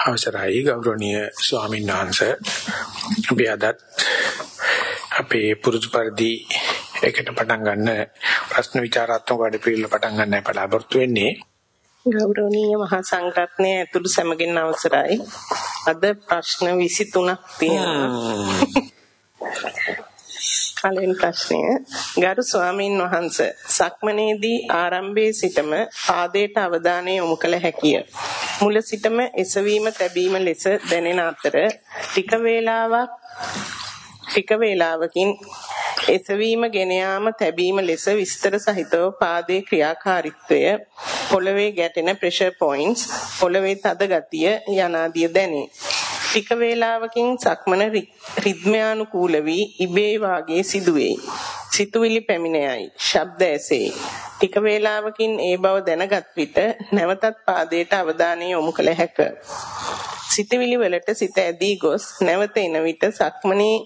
අවසරයි ගෞරවනීය ස්වාමීන් වහන්සේ. අපි අදත් අපේ පුරුදු පරිදි එකට පටන් ගන්න ප්‍රශ්න විචාරාත්මක වැඩ පිළිවෙල පටන් ගන්නයි බලාපොරොත්තු වෙන්නේ. ගෞරවනීය මහා සංඝරත්නය ඇතුළු සැමගින් අවසරයි. අද ප්‍රශ්න 23ක් තියෙනවා පළවෙනි ප්‍රශ්නය ගරු ස්වාමීන් වහන්ස සක්මනේදී ආරම්භයේ සිටම පාදයට අවධානය යොමු කළ හැකිය. මුල සිටම එසවීම තැබීම ලෙස දැනෙන අතර ටික වේලාවක් ටික වේලාවකින් එසවීම ගෙන යාම තැබීම ලෙස විස්තර සහිතව පාදයේ ක්‍රියාකාරීත්වය පොළවේ ගැටෙන ප්‍රෙෂර් පොයින්ට්ස් පොළවේ තද ගතිය යනාදිය දැනේ. ටික වේලාවකින් සක්මන රිද්මයානුකූල වී ඉබේ වාගේ සිදුවේ. සිතුවිලි පැමිණෙයි. ශබ්ද ඇසේ. ටික වේලාවකින් ඒ බව දැනගත් විට නැවතත් පාදයට අවධානය යොමු කළ හැක. සිතවිලි වලට සිත ඇදී ගොස් නැවත එන විට සක්මනේ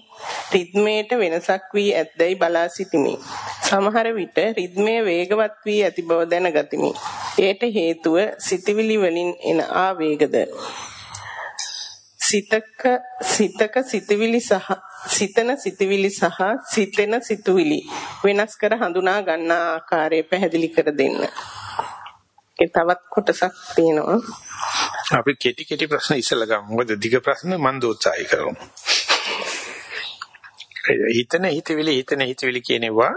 රිද්මේට වෙනසක් වී ඇද්දයි බලා සිටිමි. සමහර විට රිද්මේ වේගවත් වී ඇති බව දැනගතිමි. එයට හේතුව සිතවිලි වලින් එන ආවේගද. සිතක සිතක සිතවිලි සහ සිතන සිතවිලි සහ සිතෙන සිතුවිලි වෙනස් කර හඳුනා ගන්නා ආකාරය පැහැදිලි කර දෙන්න. ඒ තවත් කොටසක් තියෙනවා. අපි කෙටි කෙටි ප්‍රශ්න ඉස්සලා ගමු. මොකද දිග ප්‍රශ්න මන් දෝත්සාහය කරමු. හිතන හිතවිලි හිතන හිතවිලි කියනවා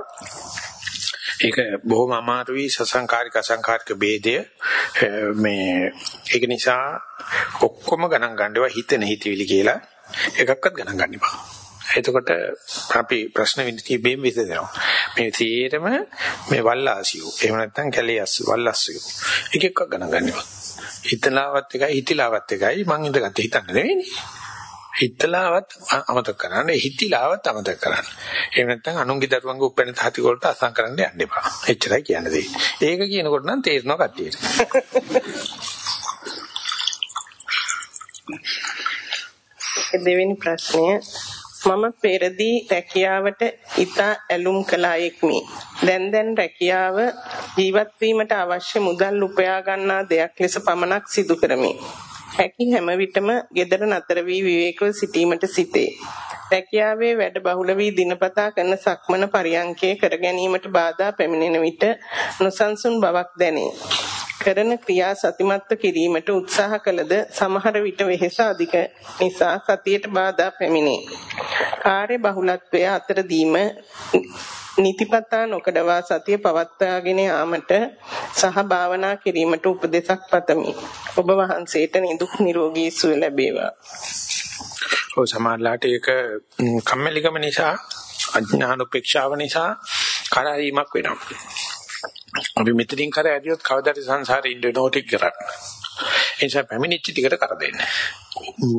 ඒක බොහොම අමාරුයි සසංකාරික අසංකාරික ભેදය මේ ඒක නිසා ඔක්කොම ගණන් ගන්නවා හිතෙන හිතවිලි කියලා එකක්වත් ගණන් ගන්න එපා. එතකොට අපි ප්‍රශ්න විඳිතීබෙන් විසඳනවා. මේ තීරම මේ වල්ලාසියෝ. එහෙම නැත්නම් කැලියස් වල්ලාසියෝ. එක එකක් ගණන් ගන්න එපා. හිතලාවත් එකයි හිතිලාවත් එකයි මං ඉඳගත්තේ හිතන්න නෙවෙයිනේ. හිතලාවත් අමතක කරන්න හිතිලාවත් අමතක කරන්න. එහෙම නැත්නම් අනුන්ගේ දරුවන්ගේ උපැන්න තහති වලට අසං කරන්න යන්න එපා. එච්චරයි කියන්නේ. ඒක කියනකොට නම් තේරෙනවා කට්ටියට. දෙවෙනි ප්‍රශ්නය මම පෙරදී රැකියාවට ඉතා ඇලුම් කළ අයෙක්මි. දැන් දැන් රැකියාව ජීවත් වීමට අවශ්‍ය මුදල් උපයා ගන්නා දෙයක් ලෙස පමණක් සිදු කරමි. හැකි හැම විටම gedara නතර වී විවේකව සිටීමට සිටේ. රැකියාවේ වැඩ බහුල වී දිනපතා කරන සක්මන පරියන්කේ කර ගැනීමට බාධා පැමිණෙන විට නොසන්සුන් බවක් දැනේ. කරන ක්‍රියා සතිමත්ව කිරීමට උත්සාහ කළද සමහර විට වෙහෙස අධික නිසා සතියට බාධා පැමිණේ. කාර්ය බහුලත්වය අතරදීම නිතිපතා නොකඩවා සතිය පවත්වාගෙන යාමට සහ භාවනා කිරීමට උපදෙසක් පතමි. ඔබ වහන්සේට නිදුක් නිරෝගී සුව ලැබේවා. ඔය සමාජලාට ඒක කම්මැලිකම නිසා අඥාන උපේක්ෂාව නිසා කරාරීමක් වෙනවා. අපි මෙතනින් කර ඇරියොත් කවදාද සංසාරේ ඉන්න නෝටික් කරන්න. ඒ නිසා පැමිණිච්ච ටිකට කර දෙන්න.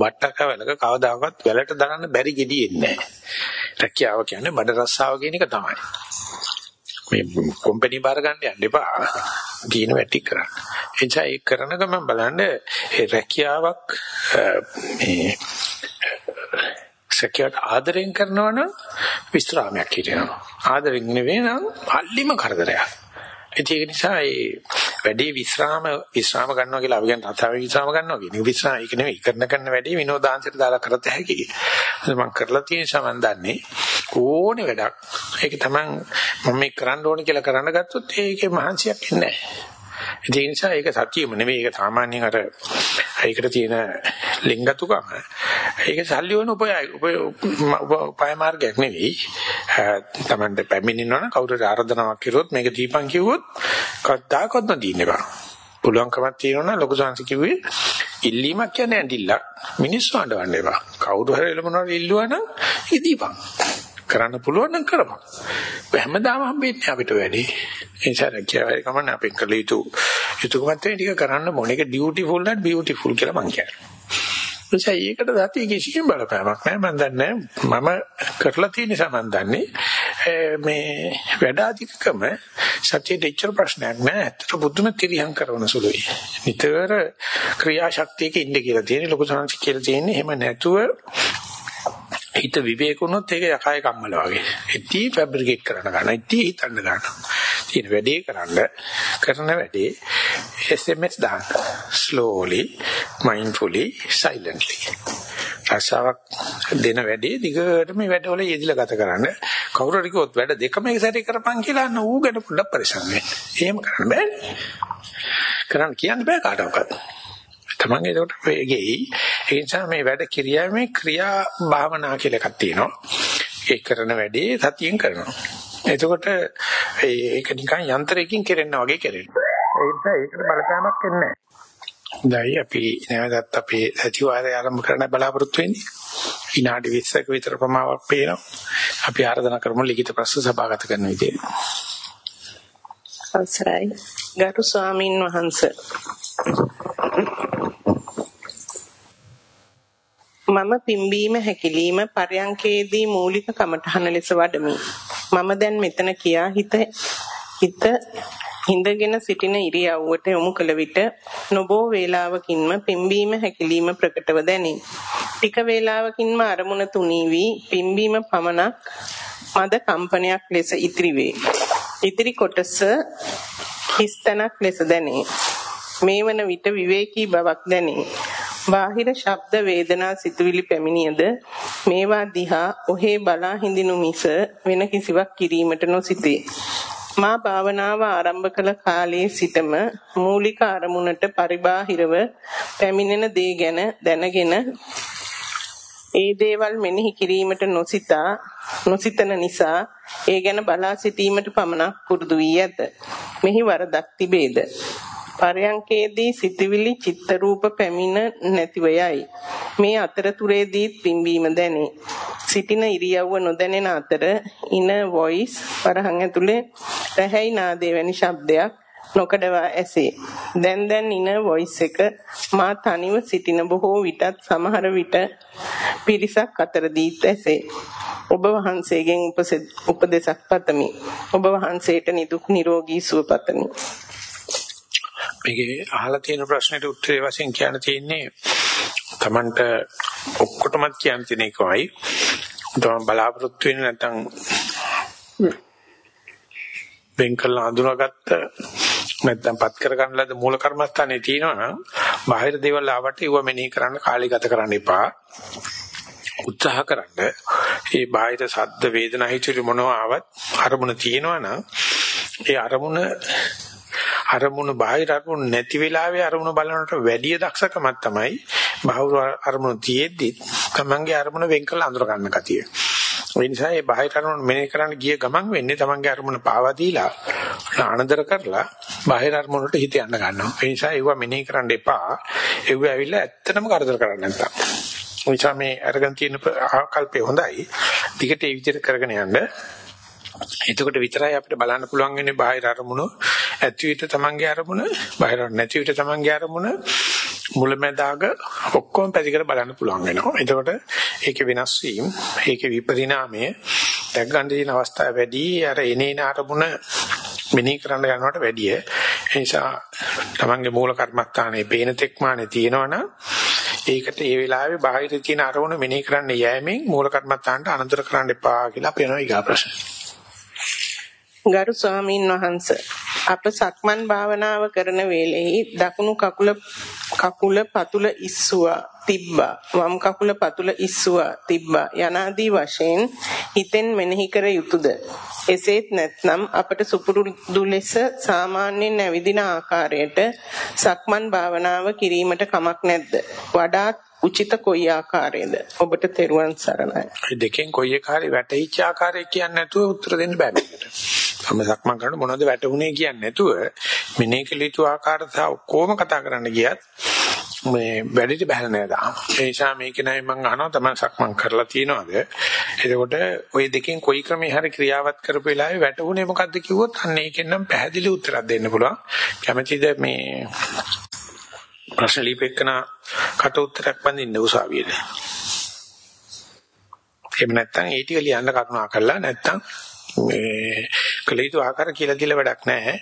වට්ටකවලක කවදාකවත් වැලට දාන්න බැරි gediyeන්නේ නැහැ. රැකියාව කියන්නේ බඩ රස්සාව කියන එක තමයි. මේ කම්පැනි බාර ගන්න යන්න එපා. දින වැටි කරන්න. ඒ නිසා ඒක කරන ගමන් බලන්න ඒ රැකියාවක් මේ සැකයට ආදරෙන් කරනවා නම් විස්රාමයක් හිතෙනවා. ආදරෙන් නෙවෙයි නම් අල්ලිම කරදරයක්. ඒක නිසා ඒ වැඩේ විස්රාම විස්රාම ගන්නවා කියලා අපි කියන්නේ රතාවේ විස්රාම ගන්නවා කියන එක විස්රාම ඒක නෙවෙයි කරන කරන වැඩේ විනෝදාංශයට දාලා කරත් හැකි. මම කරලා තියෙන නිසා මම දන්නේ ඕනේ වැඩක්. ඒක තමයි මම මේ කරන්න ඕනේ කියලා කරන්න ගත්තොත් ඒකේ මහන්සියක් ඉන්නේ නැහැ. ඒ නිසා ඒක සත්‍යම නෙවෙයි ඒක සාමාන්‍යයෙන් අර ඒකට තියෙන ලිංගතුකම. ඒක සල්ලි වුණ උපය උපය මාර්ගයක් නෙවෙයි. Tamande පැමිණෙනවා නම් කවුරුහරි ආරාධනාවක් කරුවොත් මේක දීපන් කිව්වොත් කවදාකවත් නොදීන්න බෑ. පුළුවන්කමක් තියෙනවා ලොකු සංසි කිව්වේ ඉල්ලීමක් කියන්නේ ඇඬිල්ලක් මිනිස්සු අඬවන්න එපා. කවුරු හරි එළමනවල ඉල්ලුවා නම් ඉදීපන්. කරන්න පුළුවන් නම් කරපන්. හැමදාම හම්බෙන්නේ අපිට වැඩි. ඒ නිසා රැකියාවේ කමන්න අපෙන් කළ යුතු යුතුයකමත් ටික කරන්න මොන එක ඩියුටිෆුල් නැත් බියුටිෆුල් කියලා මං කියන්නේ. එනිසා ඒකට දති කිසිම බලපෑමක් නැහැ මම දන්නේ මම කරලා තියෙන නිසා මම දන්නේ මේ වැඩ අධිකකම සත්‍යයේ දෙච්චර ප්‍රශ්නයක් නෑ අතට බුදුම තිරියම් කරන සුළුයි නිතර ක්‍රියාශක්තියක ඉන්න කියලා තියෙන ලොකු සංස්කෘතිය කියලා තියෙන්නේ එහෙම නැතුව හිත විවේක වුණොත් ඒක යකයි කම්මල වගේ. ඉති ෆැබ්‍රිකේට් කරන ගන්න. ඉති හිතන්න ගන්න. තියෙන වැඩේ කරන්න කරන වැඩේ SMS දාන්න. slowly, mindfully, silently. රසාවක් දෙන වැඩේ දිගට මේ වැඩවල යෙදිලා ගත කරන්න. කවුරු හරි කිව්වොත් වැඩ දෙකම එක සැරේ කරපන් කියලා අන්න ඌ ගැන පොඩ්ඩක් පරිස්සම් වෙන්න. එහෙම කරන්න බෑනේ. කරන්න කියන්න බෑ කාටවත්. තමන් ඒකට වේගෙයි. ඒ නිසා මේ වැඩ කිරියාමේ ක්‍රියා භාවනා කියලා එකක් තියෙනවා. ඒ කරන වැඩේ සතියෙන් කරනවා. එතකොට ඒක නිකන් යන්ත්‍රයකින් කෙරෙනා වගේ කෙරෙනවා. ඒ නිසා ඒකට බලපෑමක් එන්නේ නැහැ. දැයි අපි නැවතත් අපේ සතිವಾರය ආරම්භ කරන්න බලාපොරොත්තු වෙන්නේ. විනාඩි 20ක විතර ප්‍රමාණයක් පේනවා. අපි ආරාධනා කරමු ලිඛිත ප්‍රශ්න සභාගත කරන විදියට. අවසරයි ගරු ස්වාමින් වහන්සේ මම පිම්බීම හැකිලිම පරයන්කේදී මූලික කමඨහන ලෙස වඩමි. මම දැන් මෙතන කියා හිත හිත හිඳගෙන සිටින ඉරියව්වට යොමු කළ විට නොබෝ වේලාවකින්ම පිම්බීම හැකිලිම ප්‍රකටව දැනේ. ටික වේලාවකින්ම අරමුණ තුනී වී පිම්බීම පමණක් මද කම්පනයක් ලෙස ඉතිරි වේ. ඉතිරි කොටස හිස්තනක් ලෙස දැනේ. මේ වන විට විවේකී බවක් දැනේ. බාහිර ශබ්ද වේදනා සිතුවිලි පැමිණියද මේවා දිහා ඔහේ බලා හිඳිනු මිස වෙන කිසිවක් කිරීමට නොසිතේ. මා භාවනාව ආරම්භ කළ කාලයේ සිටම මූලික අරමුණට පරිබාහිරව පැමිණෙන දේ ගැන දැනගෙන ඒ දේවල් මෙනෙහි කිරීමට නොසිතා නොසිතන නිසා ඒ ගැන බලා සිටීමට පමණක් පුරුදු වී ඇත. මෙහි වරදක් තිබේද? පරයන්කේදී සිතවිලි චිත්ත රූප පැමිණ නැතිව යයි. මේ අතරතුරේදී පිම්බීම දැනේ. සිටින ඉරියව්ව නොදැනෙන අතර ඉන වොයිස් වරහන් ඇතුලේ රැහැයි නාදේ වැනි ශබ්දයක් නොකඩවා ඇසේ. දැන් දැන් ඉන වොයිස් එක මා තනිව සිටින බොහෝ විටත් සමහර විට පිරිසක් අතරදීත් ඇසේ. ඔබ වහන්සේගෙන් උපදෙසක් පතමි. ඔබ වහන්සේට නිදුක් නිරෝගී සුව පතමි. මේකේ අහලා තියෙන ප්‍රශ්නෙට උත්තරේ වශයෙන් කියන්න තියෙන්නේ Tamanට ඔක්කොටම කියන්න තියෙන එකයි. තමන් බලාපොරොත්තු වෙන්නේ නැත්නම් බෙන්කල් අඳුනගත්ත නැත්නම් පත් කර ගන්න ලද මූල කර්මස්ථානේ තියෙනවා නම් බාහිර දේවල් ආවට ඒව මෙනෙහි කරන්න කාලය ගත කරන්න එපා. උත්සාහ කරන්න. ඒ බාහිර සද්ද වේදනා හිතුවේ මොනවා ආවත් අරමුණ තියෙනවා නම් ඒ අරමුණ අරමුණු බාහිර අරමුණු නැති වෙලාවේ අරමුණු බලනකොට වැඩි දක්ෂකමක් තමයි බාහිර අරමුණු තියෙද්දි තමන්ගේ අරමුණ වෙන් කළ අඳුර ගන්න කතිය. ඒ නිසා මේ බාහිර අරමුණු මෙනෙහි කරන්න ගිය ගමන් වෙන්නේ තමන්ගේ අරමුණ පාවා දීලා ආනන්දර කරලා බාහිර අරමුණට හිත යන්න ගන්නවා. ඒ නිසා ඒව මෙනෙහි කරන්න එපා. ඒව ඇවිල්ලා ඇත්තටම කරදර කරන්නේ නැත්තම්. ඒ නිසා මේ අරගෙන තියෙන ආකල්පය හොඳයි. ටිකට ඒ විදිහට කරගෙන යන්න එතකොට විතරයි අපිට බලන්න පුළුවන් වෙන්නේ බාහිර අරමුණු ඇති විට තමන්ගේ අරමුණ බාහිර නැති විට තමන්ගේ අරමුණ මුලැමැදාග ඔක්කොම පැතිකර බලන්න පුළුවන් වෙනවා. එතකොට ඒකේ වෙනස් වීම, ඒකේ විපරිණාමය දැක් ගන්න තියෙන අවස්ථාව වැඩි අර එනේන අරමුණ මෙනෙහි කරන්න යනවට වැඩිය. ඒ නිසා තමන්ගේ මූල කර්මස්ථානයේ පේන තෙක්මානේ තියෙනවනම් ඒකට ඒ වෙලාවේ බාහිර තියෙන අරමුණ මෙනෙහි කරන්න යෑමෙන් මූල කර්මස්ථානට අනතර කරන්න එපා කියලා අපේනවා ඊගා ප්‍රශ්න. ගරු ස්වාමීන් වහන්ස අප සක්මන් භාවනාව කරන වේලෙහි දකුණු කකුල කකුල පතුල ඉස්සුවා තිබ්බා. වම් කකුල පතුල ඉස්සුවා තිබ්බා. යනාදී වශයෙන් හිතෙන් මෙනෙහි කර යුතුයද? එසේත් නැත්නම් අපට සුපුරුදු ලෙස සාමාන්‍යයෙන් ඇවිදින ආකාරයට සක්මන් භාවනාව කිරීමට කමක් නැද්ද? වඩාත් උචිත කොයි ආකාරයේද? ඔබට තෙරුවන් සරණයි. දෙකෙන් කොයි එක හරි වැටහිච්ච ආකාරය කියන්නේ නැතුව උත්තර දෙන්න බෑ මේකට. තම සක්මන් කරන මොනවද වැටුනේ කියන්නේ නැතුව මෙනේ කළ යුතු ආකාර සහ ඔක්කොම කතා කරන්න ගියත් මේ වැඩිට බහලා නෑ දාම. ඒ නිසා මේක නයි මම අහනවා තමයි සක්මන් කරලා තියනවාද? එතකොට ওই දෙකෙන් කොයි ක්‍රමේ හරි ක්‍රියාවත් කරපු වෙලාවේ වැටුනේ මොකද්ද කිව්වොත් අන්න ඒකෙන් නම් පැහැදිලි උත්තරයක් දෙන්න පුළුවන්. කැමැතිද මේ ප්‍රශ්න ලිපෙකන කට උත්තරයක් බඳින්න උසාවියේ. එහෙම නැත්නම් ඒ ටික ලියන්න කරුණා කළා නැත්නම් මේ කලිතු ආකාර කියලා කියලා වැඩක් නැහැ.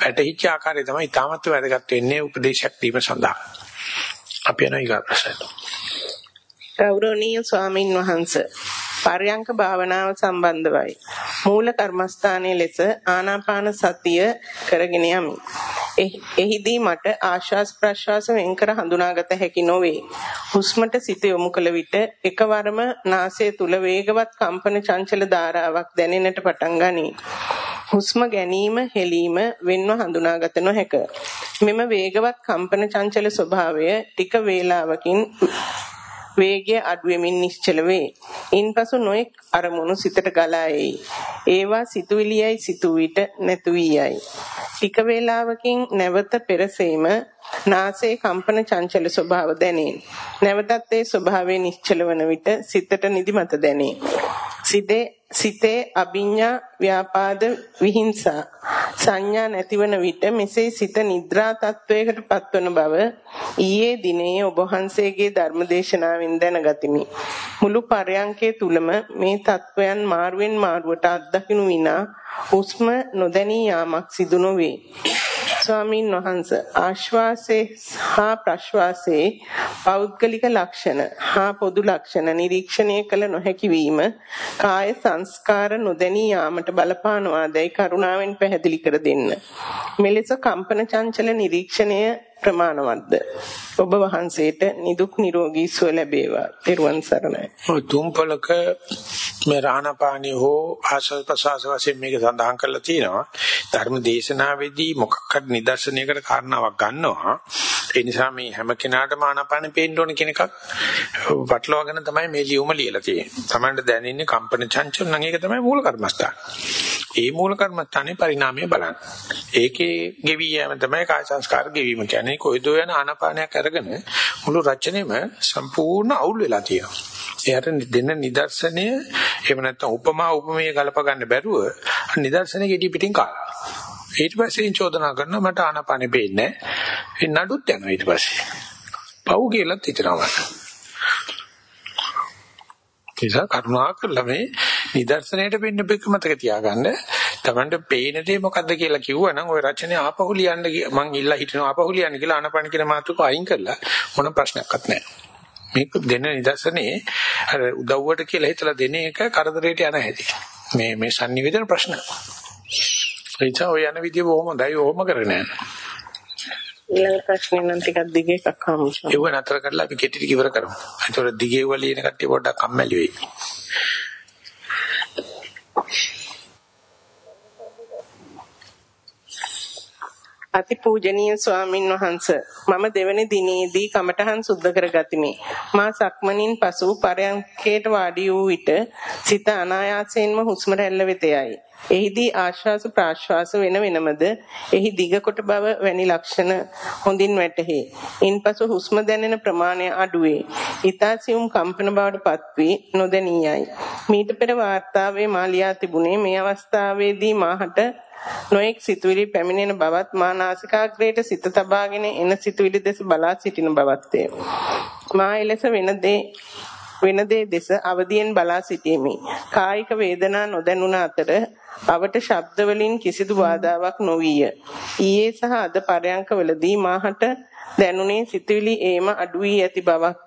වැටහිච්ච ආකාරය තමයි තාමත් වැදගත් වෙන්නේ උපදේශයක් දීම සඳහා. අපි යනවා ඊගා ප්‍රශ්නයට. ගෞරවනීය ස්වාමින් වහන්සේ පර්යංක භාවනාව සම්බන්ධවයි. මූල කර්මස්ථානයේ ලෙස ආනාපාන සතිය කරගෙන යමි. එහිදී මට ආශ්වාස ප්‍රශ්වාස වෙන්කර හඳුනාගත හැකි නොවේ. හුස්මට සිත යොමු කළ විට එකවරම නාසය තුල වේගවත් කම්පන චංචල ධාරාවක් දැනෙන්නට පටන් ගනී. හුස්ම ගැනීම හෙලීම වෙන්ව හඳුනාගත නොහැක. මෙම වේගවත් කම්පන චංචල ස්වභාවය ටික වේලාවකින් වේගය අඩු වෙමින් නිශ්චල වේ. ඉන්පසු නොඑක් අරමුණු සිතට ගලා එයි. ඒවා සිතුවිලියයි සිතූ විට නැතු වී යයි. ටික වේලාවකින් නැවත පෙරසෙයිම නාසයේ කම්පන චංචල ස්වභාව දැනේ. නැවතත් ඒ ස්වභාවය නිශ්චල වන විට සිතට නිදිමත දැනේ. සිතේ සිතේ අභිඤ්ඤා ව්‍යාපාද විහිංසා සංඥා නැතිවන විට මෙසේ සිත නිද්‍රා තත්වයකට පත්වන බව ඊයේ දිනේ ඔබ වහන්සේගේ ධර්මදේශනාවෙන් දැනගතිමි. මුළු පරයන්කේ තුලම මේ තත්වයන් මාරුවෙන් මාරුවට අත්දකින්නු විනා උස්ම නොදැනී යාමක් සිදු නොවේ. ස්වාමින් වහන්සේ ආශ්වාසයේ හා ප්‍රශ්වාසයේ පෞද්ගලික ලක්ෂණ හා පොදු ලක්ෂණ නිරීක්ෂණය කළ නොහැකි වීම කාය සංස්කාර නොදැනී යාමට බලපානවාදයි කරුණාවෙන් පැහැදිලි කර දෙන්න. මෙලෙස කම්පන චංචල නිරීක්ෂණය ප්‍රමාණවත්ද? ඔබ වහන්සේට නිදුක් නිරෝගී සුව ලැබේවා. ත්වන් සරණයි. ඔය තුම්පලක මේ රාණපාණි හෝ ආශල් ප්‍රසවාස වශයෙන් මේක සඳහන් කරලා තියෙනවා. ධර්ම දේශනාවේදී මොකක්ද නිදර්ශනයකට කාරණාවක් ගන්නවා. ඒ නිසා මේ හැම කෙනාටම ආනාපානෙ පේන්න ඕන කියන එකක් වටලවාගෙන තමයි මේ ලියුම ලියලා තියෙන්නේ. Tamanට දැනෙන්නේ කම්පන චංචල නම් ඒක තමයි මූල කර්මස්ථාන. ඒ මූල කර්මස්ථානේ පරිණාමය බලන්න. ඒකේ ගෙවි යෑම තමයි කාය සංස්කාර ගෙවීම කියන්නේ. කොයිදෝ යන ආනාපානයක් අරගෙන මුළු රචනෙම සම්පූර්ණ අවුල් වෙලා තියෙනවා. එයාට දෙන්න නිදර්ශනය එහෙම නැත්නම් උපමා උපමේය ගලප ගන්න බැරුව නිදර්ශනෙ ගෙඩි පිටින් කාලා. ඊට පස්සේ චෝදනා කරනවා මට ආනාපානෙ පේන්නේ නැහැ. නඩුත් යනවා ඊට පස්සේ. පව් කියලාත් හිතනවා. නිසා කරුණාකරලා මේ නිදර්ශනයට වෙන්න බෙක මතක තියාගන්න. Tamanට පේන දේ මොකද්ද කියලා කිව්වනම් ওই රචනය ආපහු ලියන්න මං ඉල්ලා හිටිනවා ආපහු ලියන්න කියලා ආනපන කියන මාතෘකාව අයින් කරලා මොන ප්‍රශ්නයක්වත් නැහැ. මේක දෙන නිදර්ශනේ අර උදව්වට කියලා හිතලා දෙන එක කරදරයට යන හැටි. මේ මේ sannivedana ප්‍රශ්න. ඒචා ඔය යන විදිය බොහොම හොඳයි. ඔහොම කරගෙන යන්න. ඊළඟ ප්‍රශ්නේ නම් ටිකක් දිගේ එකක් හම්බුනා. ඒව නතර කරලා අපි කෙටි ටික ඉවර කරමු. ඒතකොට දිගේ වල ඉන කට්ටිය පොඩ්ඩක් කම්මැලි වෙයි. අතිපූජනීය ස්වාමින් වහන්ස මම දෙවැනි දිනේදී කමඨහන් සුද්ධ කරගතිමි මා සක්මනින් පසු පරයන්කේට වාඩි වූ විට සිත අනායාසයෙන්ම හුස්ම රැල්ල වෙත යයි එහිදී ආශ්වාස ප්‍රාශ්වාස වෙන වෙනමද එහි දිග කොට බව වැනි ලක්ෂණ හොඳින් වැටහි. ඉන්පසු හුස්ම දැනෙන ප්‍රමාණය අඩුවේ. ඊතාසියුම් කම්පන බවට පත්වී නොදැනියයි. මීට පෙර වාර්තාවේ මා ලියා තිබුණේ මේ අවස්ථාවේදී මාහට නොඑක් සිතුවිලි පැමිණෙන බවත් මා නාසිකාග්‍රේට සිත තබාගෙන එන සිතුවිලි දෙස බලා සිටින බවත්ය. මා එලෙස වෙන දේ වෙන දේ දෙස අවදියෙන් බලා සිටීමේ කායික වේදනා නොදැනුණ අතර අවට ශබ්ද වලින් කිසිදු බාධාවක් නොවිය. ඊයේ සහ අද පරයන්කවලදී මාහට දැනුනේ සිතුවිලි ඒම අඩු වී ඇති බවක්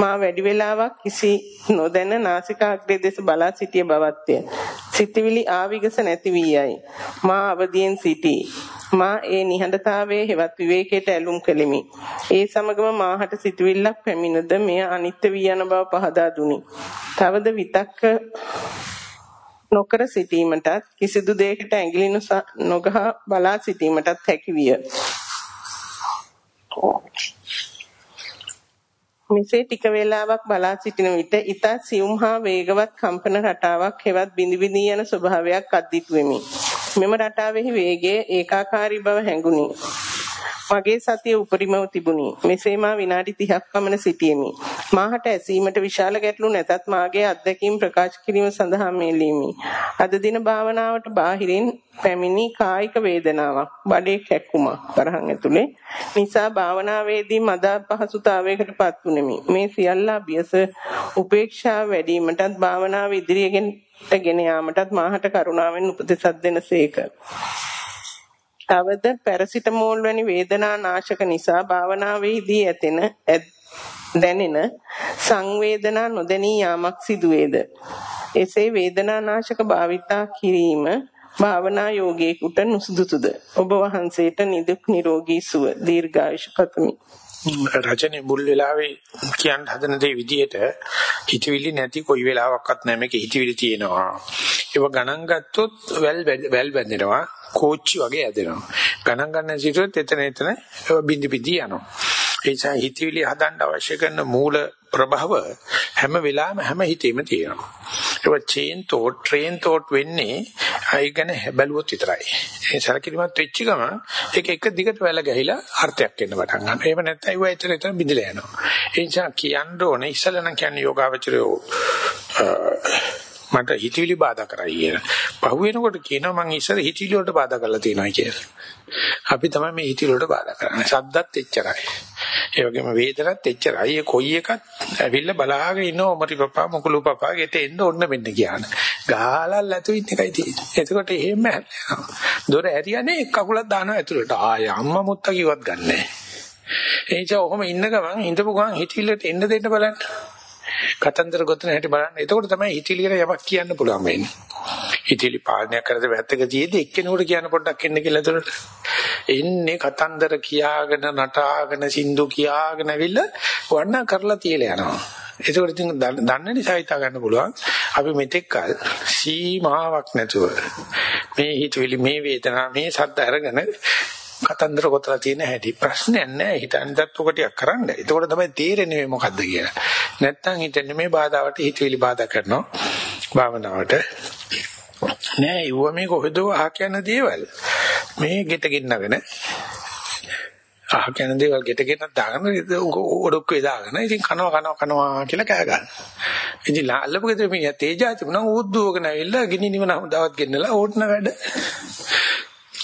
මා වැඩි වේලාවක් කිසි නොදැන නාසිකාග්‍රය දෙස බලා සිටිය බවත්ය. සිතවිලි ආවිගස නැති වී යයි. මා අවදියෙන් සිටී. මා ඒ නිහඬතාවයේ හෙවත් විවේකයට ඇලුම් කෙලිමි. ඒ සමගම මාහට සිතවිල්ලක් පැමිණද මෙය අනිත්‍ය වී යන බව පහදා දුනි. තවද විතක්ක නොකර සිටීමටත් කිසිදු දෙයකට ඇඟිලි නොගහ බලා සිටීමටත් හැකි විය. මෙසේ ටික වේලාවක් බලා සිටින විට ඊතා සියුම් හා වේගවත් කම්පන රටාවක් හෙවත් බිනි බිනී යන ස්වභාවයක් අද්දිටු වෙමි. මෙම රටාවෙහි වේගය ඒකාකාරී බව හැඟුණි. මගේ සතිය උපරිමව තිබුණි. මෙසේ මා විනාඩි 30ක් පමණ සිටියෙමි. මාහට ඇසීමට විශාල ගැටලු නැතත් මාගේ අත්දැකීම් ප්‍රකාශ කිරීම සඳහා මේ ලියමි. අද දින භාවනාවට බාහිරින් පැමිණි කායික වේදනාවක්, බඩේ කැක්කුමක් තරහන් ඇතුලේ නිසා භාවනාවේදී මද පහසුතාවයකට පත් වුනිමි. මේ සියල්ල අභියස උපේක්ෂා වැඩිවීමටත් භාවනාව ඉදිරියගෙන ගෙන යාමටත් මාහට කරුණාවෙන් උපදෙසක් දෙනසේක. තවද පැරසිටමෝල් වැනි වේදනා නාශක නිසා භාවනාවේදී ඇතෙන දැනෙන සංවේදනා නොදැනී යාමක් සිදුවේද එසේ වේදනා නාශක භාවිතා කිරීම භාවනා යෝගීෙකුට නුසුදුසුද? ඔබ වහන්සේට නිදුක් නිරෝගී සුව දීර්ඝායුෂ පතමි. රචනයේ මුල් වෙලාවේ කියන්න හදන දේ විදිහට හිතවිලි නැති කොයි වෙලාවකවත් නැහැ මේක හිතවිලි තියෙනවා. ඒව ගණන් ගත්තොත් වැල් වැල් බැඳෙනවා. කෝච්චි වගේ ඇදෙනවා. ගණන් ගන්න සිටුවත් එතන එතන බින්දි බින්දි යනවා. ඒ නිසා හිතවිලි හදන්න අවශ්‍ය කරන මූල ප්‍රභව හැම වෙලාවෙම හැම හිතේම තියෙනවා. ඒක චේන් තෝට් ට්‍රේන් තෝට් වෙන්නේ අය ගැන බැලුවොත් විතරයි. ඒ සරකිලිමත් වෙච්ච ගම ඒක එක දිගට වැල ගැහිලා අර්ථයක් එන්න පටන් ගන්නවා. එහෙම නැත්නම් ඒව එතන එතන බිඳලා යනවා. ඒ නිසා කියන්න ඕනේ ඉස්සෙල්ලා නම් කියන්නේ යෝගාවචරයෝ මට හිතවිලි බාධා කරයි කියලා. පහු වෙනකොට කියනවා මං ඉස්සර හිතවිලි වලට බාධා කරලා තියෙනවා කියලා. අපි තමයි මේ හිතවිලි වලට බාධා කරන්නේ. සද්දත් එච්චරයි. ඒ වගේම වේදනත් එච්චරයි. ඒ කොයි එකත් ඇවිල්ලා බලාගෙන ඉන්නවා මොටි පපා මොකුළු පපා ගෙට එන්න ඔන්න මෙන්න කියන. ගහලා ලැතු ඉන්න එකයි තියෙන්නේ. එතකොට එහෙම හැදෙනවා. දොර ඇරියනේ එක් කකුලක් දානවා ඇතුළට. ආය අම්මා මුත්තා කිව්වත් ගන්නෑ. ඒ නිසා ඔහොම ඉන්න ගමන් හිතපු ගමන් හිතවිල්ලට එන්න දෙන්න බලන්න. කතන්දර ගොතන හැටි බලන්න. එතකොට තමයි හිතවිලියට යමක් කියන්න පුළුවන් වෙන්නේ. හිතවිලි පාලනය කරද වැත්තක තියේදී එක්කෙනෙකුට කියන්න පොඩ්ඩක් එන්න කියලා එතකොට. එන්නේ කතන්දර කියාගෙන නටාගෙන සින්දු කියාගෙන ඇවිල්ලා වන්න කරලා තියලා යනවා. ඒකෝට ඉතින් දන්න නිසා හිතා ගන්න පුළුවන් අපි මෙතෙක් කල සීමාවක් නැතුව මේ හිතවිලි මේ වේදනා මේ සද්ද අරගෙන කතන්දර ගොතලා තියෙන හැටි ප්‍රශ්නයක් නැහැ හිතන්නත් ඔක ටිකක් කරන්න. එතකොට තමයි තේරෙන්නේ මේ මොකද්ද කියලා. නැත්තම් හිතන්නේ මේ බාධාවට හිතවිලි බාධා කරනවා භාවනාවට. නෑ ඊව මේ කොහෙදෝ අහ කියන දේවල්. මේ ගෙට ගෙන්නගෙන අහ කියන දේවල් ගෙට ගෙන්නක් දාගෙන ඔඩොක්කේ දාගෙන ඉතින් කනවා කනවා කනවා කියලා කෑ ගන්න. ඉතින් ලාල්ලපු ගෙදර මිනිහා තේජාති වුණා ඌද්දුවගෙන ඇවිල්ලා ගිනි නිවන හමුදාවත් ගෙන්නලා ඕටන වැඩ.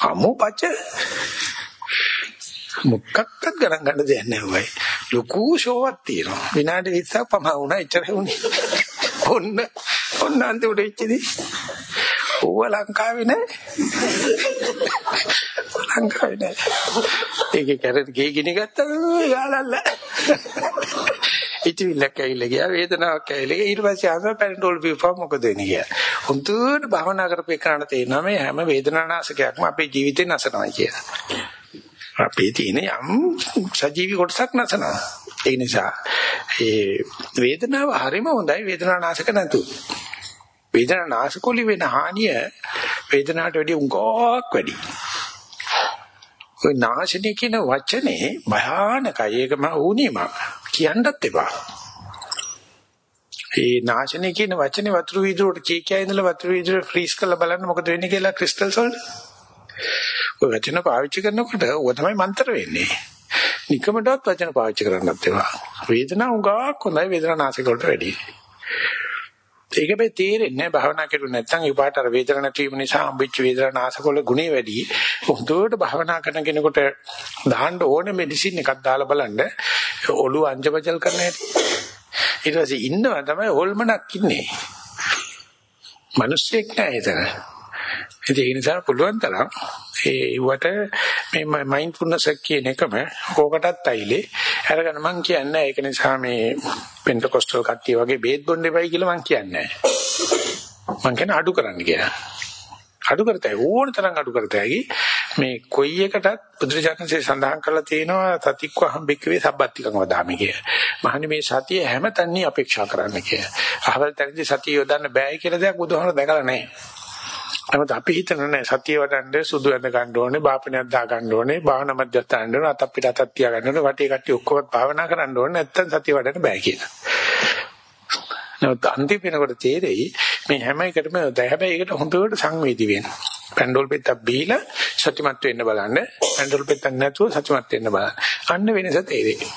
අමෝ පච්ච මොකක්වත් ගණන් ගන්න දෙයක් නැහැ වයි. ලොකු ෂෝවක් තියෙනවා. විනාඩි 20ක් පමණ වුණා එච්චරයි උනේ. ඔන්න ඔන්න අන්තිමට වෙච්චදී. ඌව ලංකාවේ නැහැ. ලංකාවේ නැහැ. ඒකේ කැරට ගේ ගිනි ගත්තා යාලල්ල. ඉතිවිල්ලක් ඇවිල්ලා ගියා වේදනාවක් ඇවිල්ලා ඊට පස්සේ ආව පැනඩෝල් බීපුවා මොකද වෙන්නේ කියලා. හුදුට භවනා කරපේ කරණ තේනවා මේ හැම වේදනානාශකයක්ම අපේ ජීවිතේ නැසනවා කියලා. අපේ තියෙන යම් සජීවි කොටසක් නැසනවා. ඒ නිසා ඒ වේදනාව හරිම හොඳයි වේදනානාශක නැතු. වේදනානාශකොලි වෙන හානිය වේදනාවට වැඩිය උංගක් වැඩි. ඔය නාශනී කියන වචනේ භයානකයි. ඒකම වුණේම කියන්නත් එපා. ඒ නාශනී කියන වචනේ වතුරු වීදුරට කීකියා ඉඳලා වතුරු වීදුර ෆ්‍රීස් කරලා බලන්න මොකද වෙන්නේ කියලා ක්‍රිස්ටල්ස් වලට. ඔය වචන පාවිච්චි කරනකොට ඔය තමයි මන්තර වෙන්නේ. නිකමටවත් වචන පාවිච්චි කරන්නත් ඒවා. වේදනාව උගාක් හොඳයි වේදනා නාසික වලට වැඩි. ඒක මේ තේරෙන්නේ භාවනා කරු නැත්නම් ඒ පාට අර වේදනා නැති වීම නිසා හම්බෙච්ච වේදනා නාසක වල ගුණේ වැඩි. හොඳට භාවනා කරන කෙනෙකුට දාන්න ඕනේ මෙඩිසින් එකක් දාලා බලන්න ඔළුව අංජබජල් කරන හැටි. ඊට පස්සේ ඉන්නවා තමයි හොල්මනක් ඉන්නේ. මිනිස්සෙක් නෑ එතන. ඒ නිසා පුළුවන් තරම් ඒ වට මේ මයින්ඩ්ෆුල්නස් කියන එකම කෝකටත් ඇයිලේ අරගෙන මං කියන්නේ ඒක නිසා මේ පෙන්ටකොස්ටල් කට්ටිය වගේ බේත් බොන්න එපයි කියලා මං කියන්නේ මං කියන්නේ අඩු කරන්න කියලා අඩු කරතයි ඕන තරම් අඩු කරතයි මේ කොයි එකටත් බුදුරජාණන්සේ සඳහන් කරලා තියෙනවා සතික්ව හම්බෙක්කවේ සබ්බත්තිකම වදාමි කිය. මහනි මේ සතිය හැම තැනදී අපේක්ෂා කරන්න කිය. අහවල් තැනදී සතිය යොදන්න බෑ කියලා දෙයක් බුදුහාමර දැකලා නැහැ. නමුත් අපි හිතන නෑ සතිය වඩන්න සුදු ඇඳ ගන්න ඕනේ, බාපණයක් දා ගන්න ඕනේ, භාවනා මධ්‍යස්ථාන ගන්න ඕනේ, අතක් පිට අතක් තියා ගන්න ඕනේ, වටේ කට්ටිය ඔක්කොම භාවනා කරන්න ඕනේ නැත්තම් සතිය වඩන්න බෑ කියලා. නමුත් අන්තිම වෙනකොට තේරෙයි මේ හැම එකටම හැබැයි ඒකට හොඳට සංවේදී වෙන්න. පැන්ඩෝල් පෙත්තක් බීලා සතිමත් වෙන්න බලන්න. පැන්ඩෝල් පෙත්තක් නැතුව සතිමත් වෙන්න බලන්න. අන්න වෙනස තේරෙයි.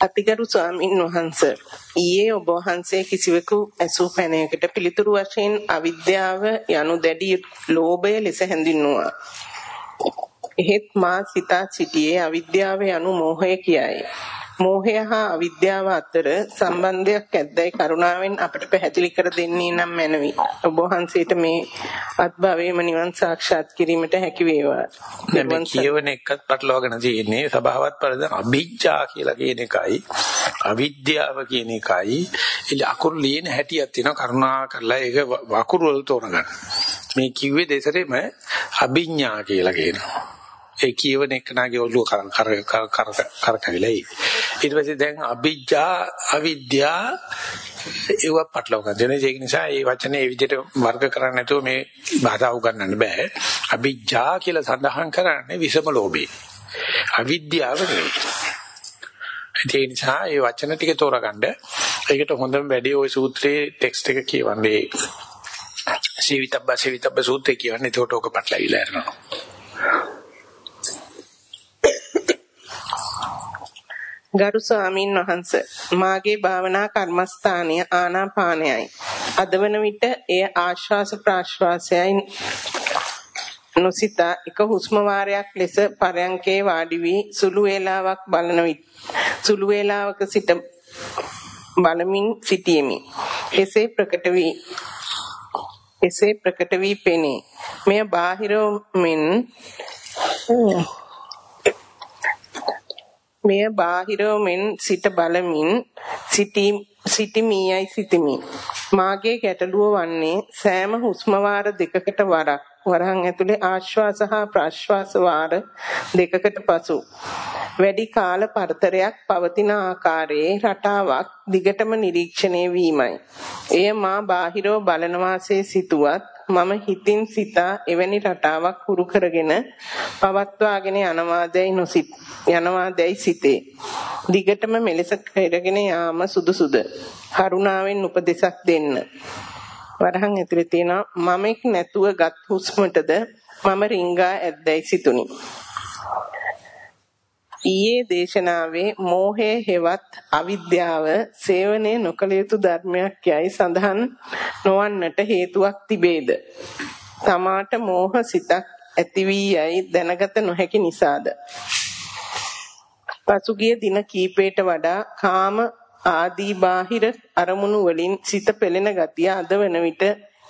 අතිගරු ස්වාමින් වහන්සේ ඊයේ ඔබ වහන්සේ කිසිවෙකු ඇසූ පැනයකට පිළිතුරු වශයෙන් අවිද්‍යාව යනු දැඩි ලෝභය ලෙස හැඳින්වුවා. එහෙත් මා සිතා සිටියේ අවිද්‍යාව යනු මෝහය කියයි. මෝහය හා අවිද්‍යාව අතර සම්බන්ධයක් ඇද්දයි කරුණාවෙන් අපට පැහැදිලි කර දෙන්නේ නම් මැනවි. ඔබ වහන්සේට මේ අත්භවයේම නිවන් සාක්ෂාත් කිරීමට හැකි වේවා. මේ කියවන එකත් පටලවාගෙන තියෙන්නේ සබාවත් පරිද අභිජ්ජා කියලා කියන එකයි අවිද්‍යාව කියන එකයි ඉල අකුරු ලියන හැටියක් තියෙනවා කරුණා කරලා ඒක වකුරු වල තෝරගන්න. මේ කිව්වේ දෙසරෙම අභිඥා කියලා කියනවා. ඒ කියවන එකනාගේ ඔළුව කර කර කර කර කවිලයි. ඊට පස්සේ දැන් අභිජ්ජා අවිද්‍යා ඒව පටලව ගන්න. ඒක නිසා මේ වචනේ මේ විදිහට වර්ග කරන්නේ නැතුව මේ භාෂාව උගන්වන්න බෑ. අභිජ්ජා කියලා සඳහන් කරන්නේ විසම ලෝභේ. අවිද්‍යාව නෙවෙයි. ඒ නිසා මේ වචන ටික තෝරගන්න. ඒකට හොඳම වැඩි ওই සූත්‍රයේ ටෙක්ස්ට් එක කියවන්නේ. සීවිතබ්බ සීවිතබ්බ සූත්‍රය කියවන්නේ ඒකට ඔක පටලවිලා යනවා. ගරු ස්වාමින් වහන්ස මාගේ භාවනා කර්මස්ථානය ආනාපානයයි. අදවන විට එය ආශ්වාස ප්‍රාශ්වාසයයි නොසිතා එක හුස්ම වාරයක් ලෙස පරයන්කේ වාඩි වී සුළු වේලාවක් බලන විට සුළු වේලාවක සිට බලමින් සිටීමි එසේ ප්‍රකට වී එසේ ප්‍රකට වී පෙනේ. මෙය බාහිරව මෙන් මෙය බාහිරව මෙන් සිට බලමින් සිටී සිටිමියයි සිටිමි. මාගේ ගැටලුව වන්නේ සෑම හුස්ම වාර දෙකකට වරක් වරහන් ඇතුලේ ආශ්වාස හා ප්‍රශ්වාස වාර දෙකකට පසු වැඩි කාල පරතරයක් පවතින ආකාරයේ රටාවක් දිගටම නිරීක්ෂණය වීමයි. එය මා බාහිරව බලන වාසේ සිටුවත් මම හිතින් සිතා එවැනි රටාවක් හුරු කරගෙන පවත්වාගෙන යනවාදැයි නොසිත යනවාදැයි සිතේ. දිගටම මෙලෙස කරගෙන යාම සුදුසුද? කරුණාවෙන් උපදෙසක් දෙන්න. වරහන් ඇතුලේ තියෙනවා මමෙක් නැතුව ගත් හුස්මටද මම රිංගා ඇද්දැයි සිතුනි. ඊයේ දේශනාවේ මෝහය හෙවත් අවිද්‍යාව සේවනයේ නොකළ යුතු ධර්මයක් යයි සඳහන් නොවන්නට හේතුවක් තිබේද? තමාට මෝහ සිතක් ඇති වී යයි දැනගත නොහැකි නිසාද? පසුගිය දින කීපයට වඩා කාම ආදී බාහිර අරමුණු වලින් සිත පෙළෙන ගතිය අද වන විට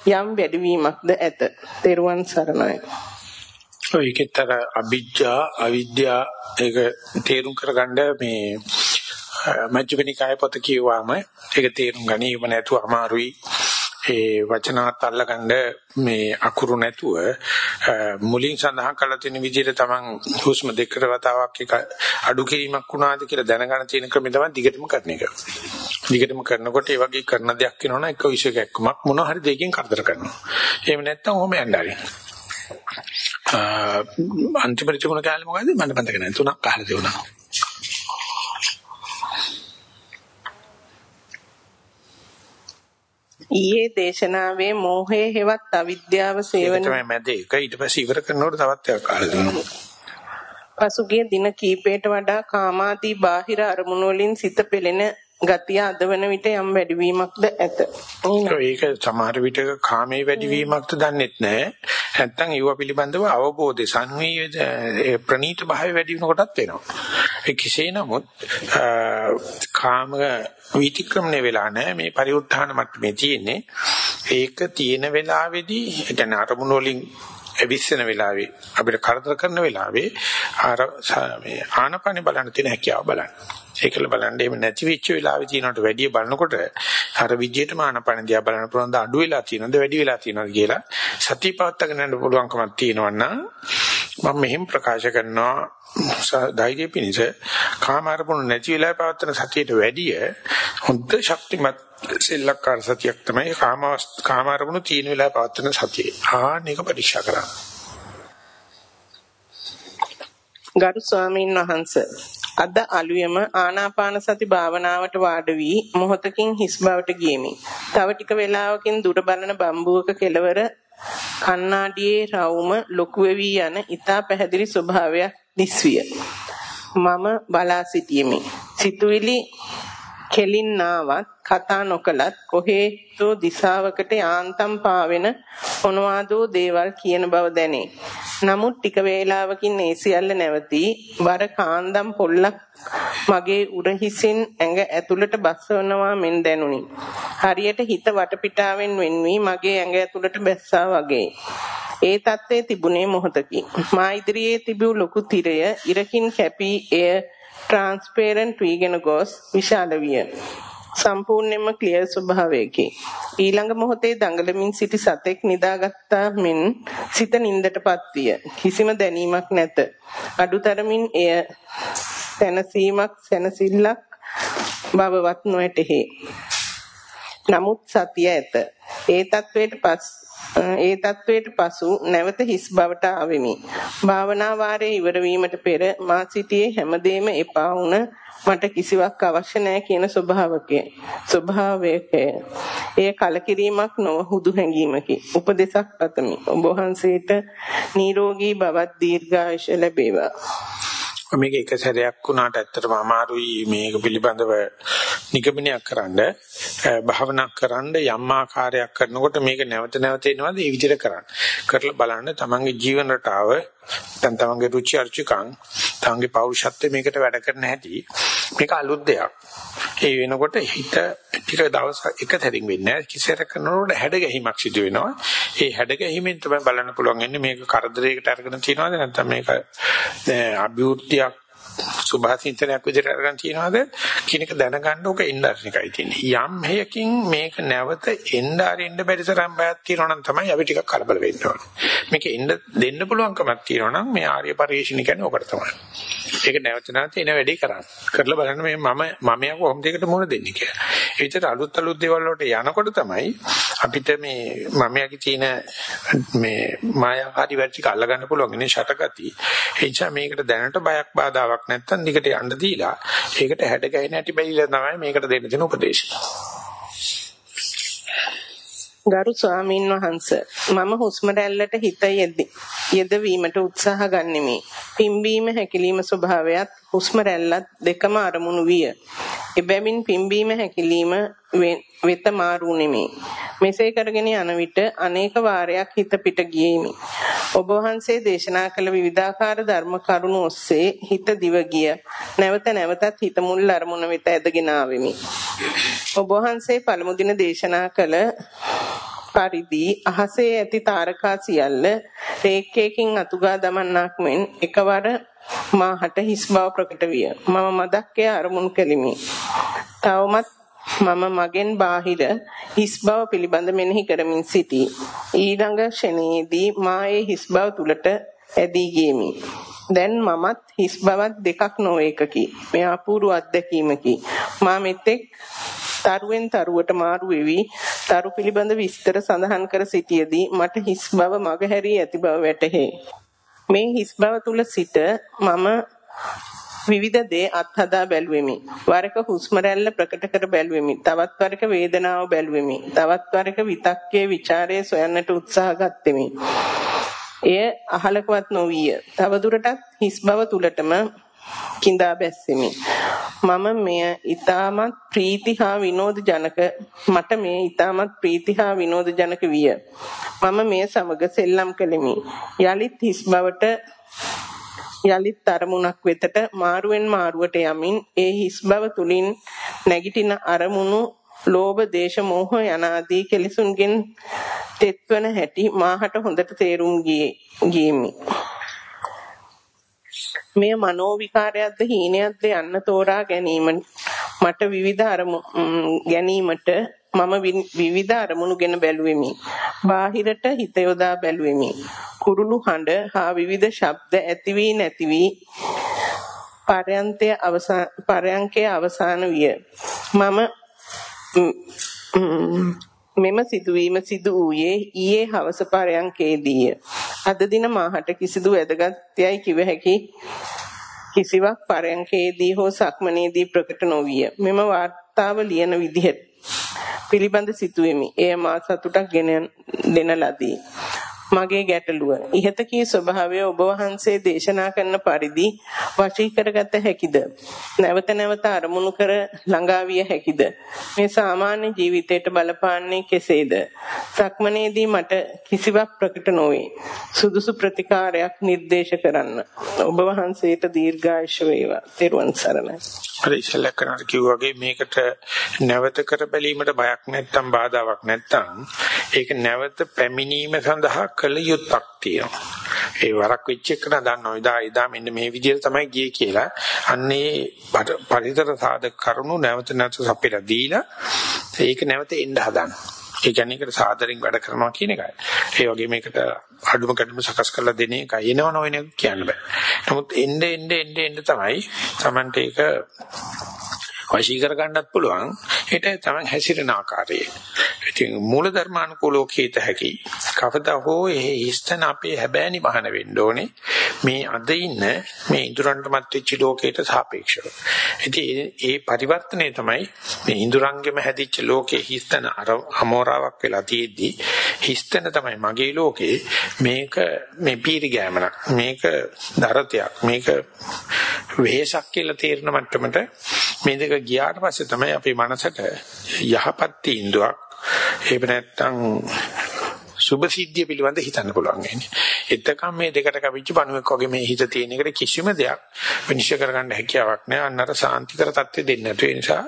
යම් වැඩිවීමක්ද ඇත. තෙරුවන් සරණයි. ඔය ඒකතර අවිජ්ජා අවිද්‍යා ඒක තේරුම් කරගන්න මේ මජ්ක්‍ධිමනිකාය පොත කියවම ඒක තේරුම් ගැනීම නැතුව අමාරුයි ඒ වචනාත් අල්ලගන්න මේ අකුරු නැතුව මුලින් සඳහන් කරලා තියෙන විදිහට තමන් හුස්ම දෙකට වතාවක් එක අඩු කිරීමක් වුණාද කියලා දැනගන්න තියෙන ක්‍රමය තමයි දිගටම කරන එක. දිගටම කරනකොට ඒ වගේ කරන දෙයක් වෙනවනම් එක විශේෂයක්මක් මොන හරි දෙයකින් කරදර කරනවා. එහෙම නැත්නම් ඔහොම යන්න ආරින්. අන්තිමට තිබුණ කාලේ මොකද්ද මම මතක නැහැ තුනක් අහලා තිබුණා. ඊයේ දේශනාවේ මෝහය හෙවත් අවිද්‍යාව සේවන තමයි මැද එක ඊට පස්සේ ඉවර කරනකොට තවත් එකක් අහලා තිබුණා. පසුගිය දින කීපයට වඩා කාමාදී බාහිර අරමුණු වලින් සිත පෙළෙන ගතිය අද වන විට යම් වැඩිවීමක්ද ඇත. ඒක සමහර විට කාමයේ වැඩිවීමක්ද දන්නෙත් නැහැ. නැත්තම් ඒව පිළිබඳව අවබෝධය සංවේද ප්‍රනීත භාවය වැඩි වෙනකොටත් වෙනවා. ඒ කෙසේ නමුත් කාම විතික්‍රමණය වෙලා නැහැ මේ පරිඋත්ථාන මට්ටමේ තියෙන්නේ. ඒක තියෙන වෙලාවේදී ඒ කියන්නේ අරමුණු වලින් ඇවිස්සෙන වෙලාවේ අපිට කරදර කරන වෙලාවේ ආර මේ ආනපන බලන්න තියෙන හැකියාව බලන්න. ඒකල බලන්න එහෙම නැති වෙච්ච වෙලාවේ තියෙනවට වැඩිය බලනකොට අර විජේතම ආනපන දිහා බලන්න පුළුවන් ද අඩු වෙලා තියෙනවද වැඩි වෙලා තියෙනවද කියලා සතිය පවත්වාගෙන යන්න පුළුවන්කමක් තියෙනවා නම් මම මෙහෙම ප්‍රකාශ කරනවා ධෛර්ය පිණිස කාම අරමුණු නැති වෙලාවේ පවත්වන සතියට වැඩිය හොඳ ශක්තිමත් සෙල්ලක්කාර සතියක් තමයි කාම කාම අරමුණු තියෙන වෙලාවේ පවත්වන සතිය. ආන්නේක පරීක්ෂා කරන්න. ගරු ස්වාමීන් වහන්සේ අද අලුයම ආනාපාන සති භාවනාවට වාඩි වී මොහොතකින් හිස් බවට ගියමි. තව ටික වේලාවකින් දුර බලන බම්බුවක කෙළවර කණ්ණාඩියේ රවුම ලොකු වෙවි යන ඊතා පැහැදිලි ස්වභාවයක් දිස්විය. මම බලා සිටියෙමි. සිතුවිලි කෙලින්නාවත් කතා නොකලත් කොහේතෝ දිශාවකට යාන්තම් පාවෙන මොනවාදෝ දේවල් කියන බව දැනේ. නමුත් ටික වේලාවකින් ඒ සියල්ල නැවතී වර කාන්දම් පොල්ලක් මගේ උරහිසින් ඇඟ ඇතුළට බස්සවනවා මෙන් දැනුනි. හරියට හිත වටපිටාවෙන් වෙන් වී මගේ ඇඟ ඇතුළට බැස්සා වගේ. ඒ தත්ත්වයේ තිබුණේ මොහොතකි. මා ඉදිරියේ තිබූ ලොකු තිරය ඉරකින් කැපී එය ට්‍රාන්ස්පරන්ට් වීගෙන ගොස් විශාල විය. සම්පූර්ණයෙන්ම ක්ලියර් ස්වභාවයකි. ඊළඟ මොහොතේ දඟලමින් සිටි සතෙක් නිදාගත්තා මෙන් සිත නින්දටපත් විය. කිසිම දැනීමක් නැත. අඩුතරමින් එය සැනසීමක් සැනසෙල්ලක් බවවත් නොඇතෙහි. නමුත් සතිය ඇත. ඒ තත්වයට පස් ඒ තත්වයට පසු නැවත හිස් බවට ආවෙමි. භාවනා වාරයේ ඉවර වීමට පෙර මා සිටියේ හැමදේම එපා වුණ මට කිසිවක් අවශ්‍ය නැහැ කියන ස්වභාවකය. ස්වභාවයකය. එය කලකිරීමක් නොව හුදු හැඟීමකි. උපදේශක් පතමි. ඔබ වහන්සේට නිරෝගී බවත් දීර්ඝායුෂ ලැබේවා. මේක එක සැරයක් වුණාට ඇත්තටම අමාරුයි මේක පිළිබඳව නිගමනයක් කරන්න භාවනා කරන්න යම් ආකාරයක් කරනකොට මේක නැවත නැවත එනවාද ඒ විදිහට කරන්න. කරලා බලන්න තමන්ගේ ජීවන රටාව දැන් තමන්ගේ රුචි අරුචිකම් තමන්ගේ පෞරුෂත්වය මේකට වැඩ කරන හැටි මේක අලුත් දෙයක්. ඒ වෙනකොට හිත ටික දවස් එක තැරින් වෙන්නේ නැහැ. කිසිර කරනකොට හැඩ ගැහිමක් සිදු වෙනවා. ඒ හැඩ ගැහිමෙන් තමයි බලන්න පුළුවන් වෙන්නේ මේක කරදරයකට අරගෙන තියනවාද නැත්නම් මේක අභිවෘද්ධියක් සුභාසින්තනයක් විදිහට අරගෙන තියනවාද කියන එක දැනගන්න ඕක එන්නර්ජි එකයි තියෙන්නේ. යම් හේයකින් මේක නැවත එන්න අරින්න බැරි තරම් බයක් තියෙනවා නම් තමයි අපි ටිකක් කලබල වෙන්න ඕනේ. මේක එන්න දෙන්න පුළුවන්කමක් තියෙනවා නම් මේ ආර්ය පරිශ්‍රණ කියන්නේ ඕකට තමයි. ඒක නැවත නැවත එන වැඩේ කරන්න. කරලා බලන්න මේ මම මමයා කොහොමද ඒකට මුහුණ දෙන්නේ කියලා. ඒ විතර අලුත් අලුත් දේවල් වලට යනකොට තමයි අපිට මේ මමයාගේ තියෙන මේ මායාකාරී වැඩ ටික අල්ලගන්න පුළුවන් ඉන්නේ ෂටගති. ඒ නිසා මේකට දැනට බයක් බාධාවක් නැත්තම් දිගට යන්න දීලා ඒකට හැඩ ගැහෙන හැටි බැලිලා තමයි මේකට දෙන්න දෙන උපදේශය. ගරු ස්වාමීන් වහන්ස මම හුස්ම රැල්ලට හිත යෙදවීමට උත්සාහ ගන්නෙමි. පිම්බීම හැකිලිම ස්වභාවයත් හුස්ම රැල්ලත් දෙකම අරමුණු විය. එබැවින් පිම්බීම හැකිලිම වෙත මාරු නෙමේ. මෙසේ කරගෙන යන විට අනේක වාරයක් හිත පිට ගියේමි. ඔබ වහන්සේ දේශනා කළ විවිධාකාර ධර්ම කරුණු ඔස්සේ හිත දිව ගිය. නැවත නැවතත් හිත මුල් අරමුණ වෙත ඇදගෙන ආවෙමි. ඔබ වහන්සේ පළමු දින දේශනා කළ පරිදි අහසේ ඇති තාරකා සියල්ල රේඛයකින් අතුගා දමන්නක් මෙන් එකවර මාහට හිස් බව ප්‍රකට විය. මම මදක්කේ අරමුණු කෙලිමි. තවමත් මම මගෙන් බාහිර හිස් බව පිළිබඳ මෙනෙහි කරමින් සිටී. ඊළඟ ෂණයේදී මායේ හිස් බව තුලට ඇදී ගියමි. දැන් මමත් හිස් බවක් දෙකක් නොවේකකි. මේ අපූර්ව අත්දැකීමකි. මා මෙතෙක් තරුවෙන් තරුවට මාරු වෙවි තරු පිළිබඳ විස්තර සඳහන් කර සිටියේදී මට හිස් බව මගහැරී ඇති බව වැටහේ. මේ හිස් බව තුල සිට මම විවිධ දේ අත්හදා බැලුවෙමි. වරක හුස්ම රැල්ල ප්‍රකට කර බැලුවෙමි. තවත් වරක වේදනාව බැලුවෙමි. තවත් වරක විතක්කේ ਵਿਚාරයේ සොයන්නට උත්සාහ ගත්ෙමි. එය අහලකවත් නොවිය. තවදුරටත් හිස් බව තුලටම කිඳා බැස්සෙමි. මම මෙය ඊටමත් ප්‍රීති හා විනෝද ජනක මට මේ ඊටමත් ප්‍රීති හා විනෝද ජනක විය. මම මෙය සමග සෙල්ලම් කළෙමි. යලිත් හිස් බවට යලිත් අරමුණක් වෙතට මාරුවෙන් මාරුවට යමින් ඒ හිස් බව තුලින් නැගිටින අරමුණු ලෝභ දේශ මෝහ යනාදී කෙලෙසුන්ගෙන් තෙත්වන හැටි මාහට හොඳට තේරුම් ගියෙමි. මෙය මනෝ විකාරයක්ද හීනයක්ද යන්න තෝරා ගැනීම මට විවිධ අරමුණු ගැනීමට මම විවිධ අරමුණුගෙන බැලුවෙමි. බාහිරට හිත යොදා බැලුවෙමි. කුරුළු හඬ හා විවිධ ශබ්ද ඇති වී නැති වී පරයන්තය අවසාන පරයන්කේ අවසාන විය. මම මෙම සිදුවීම සිදු වූයේ ඊයේ හවස පරයන්කේදීය. අද දින මාහට කිසිදු වැදගත් යයි කිව හැකි කිසිවක් පරයන්කේදී හෝ සක්මනේදී ප්‍රකට නොවිය. මෙම වාර්තාව ලියන විදිහට පිළිබඳ සිතුවෙමි. එය මා සතුටක් ගෙන දෙන ලදී. මගේ ගැටලුව. ইহත කී ස්වභාවය ඔබ වහන්සේ දේශනා කරන පරිදි වශී කරගත හැකිද? නැවත නැවත අරමුණු කර ළඟා විය හැකිද? මේ සාමාන්‍ය ජීවිතයට බලපාන්නේ කෙසේද? සක්මනේදී මට කිසිවක් ප්‍රකට නොවේ. සුදුසු ප්‍රතිකාරයක් නිර්දේශ කරන්න. ඔබ වහන්සේට දීර්ඝායුෂ වේවා. ත්වන් සරණයි. අර ඉස්සෙල්ලා කරනට කිව්වාගේ මේකට නැවත කර බැලීමට බයක් නැත්තම් බාධාවක් නැත්තම් ඒක නැවත පැමිණීම සඳහා කළ යුත්තක් තියෙනවා. ඒ වරක් වෙච්ච එක දන්නවා. ඉදා ඉදා මෙන්න මේ විදිහට තමයි ගියේ කියලා. අන්නේ පරිතර සාධක කරුණු නැවත නැවත සපිරලා දීලා ඒක නැවත එන්න හදනවා. ඒ කියන්නේ ඒකට සාදරෙන් වැඩ කරනවා කියන එකයි. ඒ වගේ මේකට අඩුම කැඩුම සකස් කරලා දෙන එකයි එනවන වෙන කියන්න බෑ. නමුත් එන්න එන්න එන්න එන්න තමයි Tamante ඒක වශී කර ගන්නත් පුළුවන්. ඒක තමයි හැසිරෙන ආකාරය. ඉතින් මූල ධර්මානුකූලව කීත හැකි. කවදා හෝ ඒ හිස්තන අපේ හැබෑනි මහන වෙන්න ඕනේ. මේ අද ඉන්න මේ ඉඳුරන්ට මත් වෙච්ච ලෝකයට සාපේක්ෂව. ඉතින් ඒ පරිවර්තනය තමයි මේ ඉඳුරංගෙම හැදිච්ච ලෝකයේ හිස්තන අමෝරාවක් වෙලා තියෙද්දි හිස්තන තමයි මගේ ලෝකේ මේක මේ පීරි ගෑමනක් මේක දරතයක් මේක වෙහසක් කියලා තේරෙන මට්ටමට මේ දෙක ගියාට පස්සේ තමයි අපේ මනසට යහපත් තීන්දුවක් එහෙම නැත්නම් සුභ සිද්ධිය පිළිබඳ හිතන්න පුළුවන් වෙන්නේ. එතකම් මේ දෙකට කවිච්ච බණුවෙක් වගේ මේ හිත තියෙන එකට කිසිම දෙයක් විනිශ්චය කරගන්න හැකියාවක් නැහැ. අන්නතර සාන්තිකර தත්ත්වෙ දෙන්නේ නැතු ඒ නිසා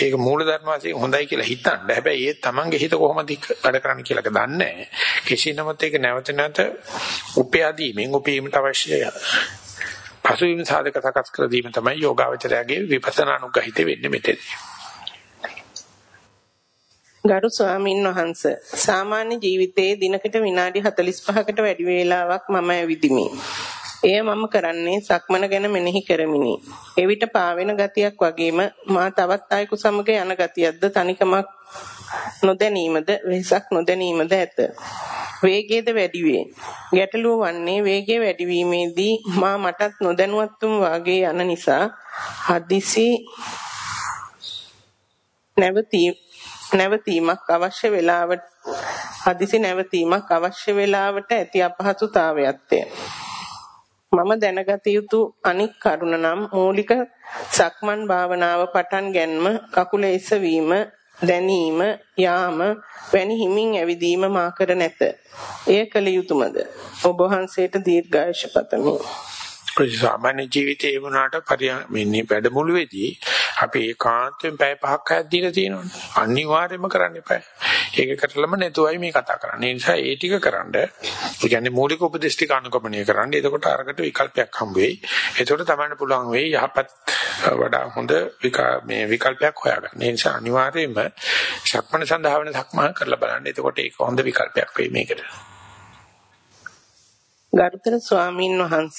ඒක මූල ධර්ම වශයෙන් හොඳයි කියලා හිතන්න. හැබැයි ඒ තමන්ගේ හිත කොහොමද වැඩ කරන්නේ කියලා දන්නේ නැහැ. කෙසේ නමුත් ඒක නැවත නැවත උපයාදීමෙන් උපීමට අවශ්‍යයි. පසුබිම් සාධක සකස් කර දීම තමයි යෝගාවචරයාගේ විපස්සනා අනුගහිත වෙන්නේ මෙතෙන්දී. ගරු ස්වාමින් වහන්ස සාමාන්‍ය ජීවිතයේ දිනකට විනාඩි 45කට වැඩි වේලාවක් මම ඇවිදිමි. එය මම කරන්නේ සක්මන ගැන මෙනෙහි කරමිනි. එවිට පාවෙන ගතියක් වගේම මා තවත් අයෙකු සමග යන ගතියක්ද තනිකමක් නොදැනීමද වෙහසක් නොදැනීමද ඇත. වේගයද වැඩි වේ. ගැටලුව වන්නේ වේගය වැඩි වීමේදී මා මටත් නොදැනුවත්වම වාගේ යන නිසා හදිසි නැවතී නැවතීමක් අවශ්‍ය වෙලාවට හදිසි නැවතීමක් අවශ්‍ය වෙලාවට ඇති අපහසුතාවයක්ය. මම දැනගත යුතු අනික් කරුණ නම් මූලික සක්මන් භාවනාව පටන් ගැනීම කකුල එසවීම දැනීම යාම වැනි හිමින් ඇවිදීම මා කර නැත. එය කළ යුතුයමද? ඔබ වහන්සේට දීර්ඝායුෂ පතමි. සාමාන්‍ය ජීවිතේ වුණාට පරිමේ වැඩමුළුවේදී අපි ඒකාන්තයෙන් පැය පහක් හයක් දීලා තියෙනවනේ. අනිවාර්යයෙන්ම කරන්න එපා. ඒක කරලම නැතුවයි මේ කතා කරන්නේ. ඒ නිසා ඒ ටික කරන්න. ඒ කියන්නේ මූලික උපදේශ ටික අනුගමනය කරන්න. එතකොට අරකට විකල්පයක් හම්බ වෙයි. එතකොට තමයි පුළුවන් වෙයි යහපත් වඩා හොඳ මේ විකල්පයක් හොයාගන්න. ඒ නිසා අනිවාර්යයෙන්ම සක්මණ සඳහා වෙන සක්මන කරලා බලන්න. එතකොට ඒක හොඳ විකල්පයක් වෙයි මේකට. ගරුතර ස්වාමින් වහන්ස.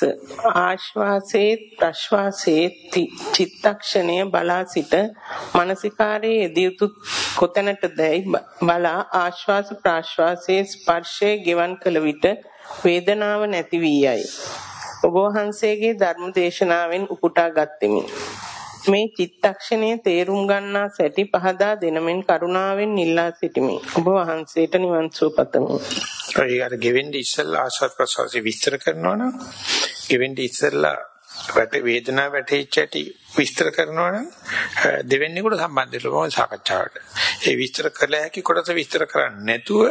ආශ්වාසයේ ප්‍රශ්වාසයේ චිත්තක්ෂණය බලා සිට මානසිකාරයේ යෙදියුතු කොතැනටදයි බලා ආශ්වාස ප්‍රාශ්වාසයේ ස්පර්ශයේ ගෙවන් කළ විට වේදනාව නැති වී යයි. ඔබ වහන්සේගේ ධර්ම දේශනාවෙන් උපුටා ගත්ෙමි මේ චිත්තක්ෂණයේ තේරුම් ගන්නා සැටි පහදා දෙනමින් කරුණාවෙන් ඉල්ලා සිටිමි. ඔබ වහන්සේට නිවන් සුව පතමි. ඒ අර ගෙවෙන්නේ ඉස්සෙල්ලා ආස්වාද ප්‍රසවාසය විස්තර කරනවා නම් ගෙවෙන්නේ ඉස්සෙල්ලා වැට වේදනාව වැටෙච්ච ඇටි විස්තර කරනවා නම් දෙවෙනිකට සම්බන්ධ වෙලා සාකච්ඡාවට. ඒ විස්තර කළ හැකි කොටස විස්තර කරන්නේ නැතුව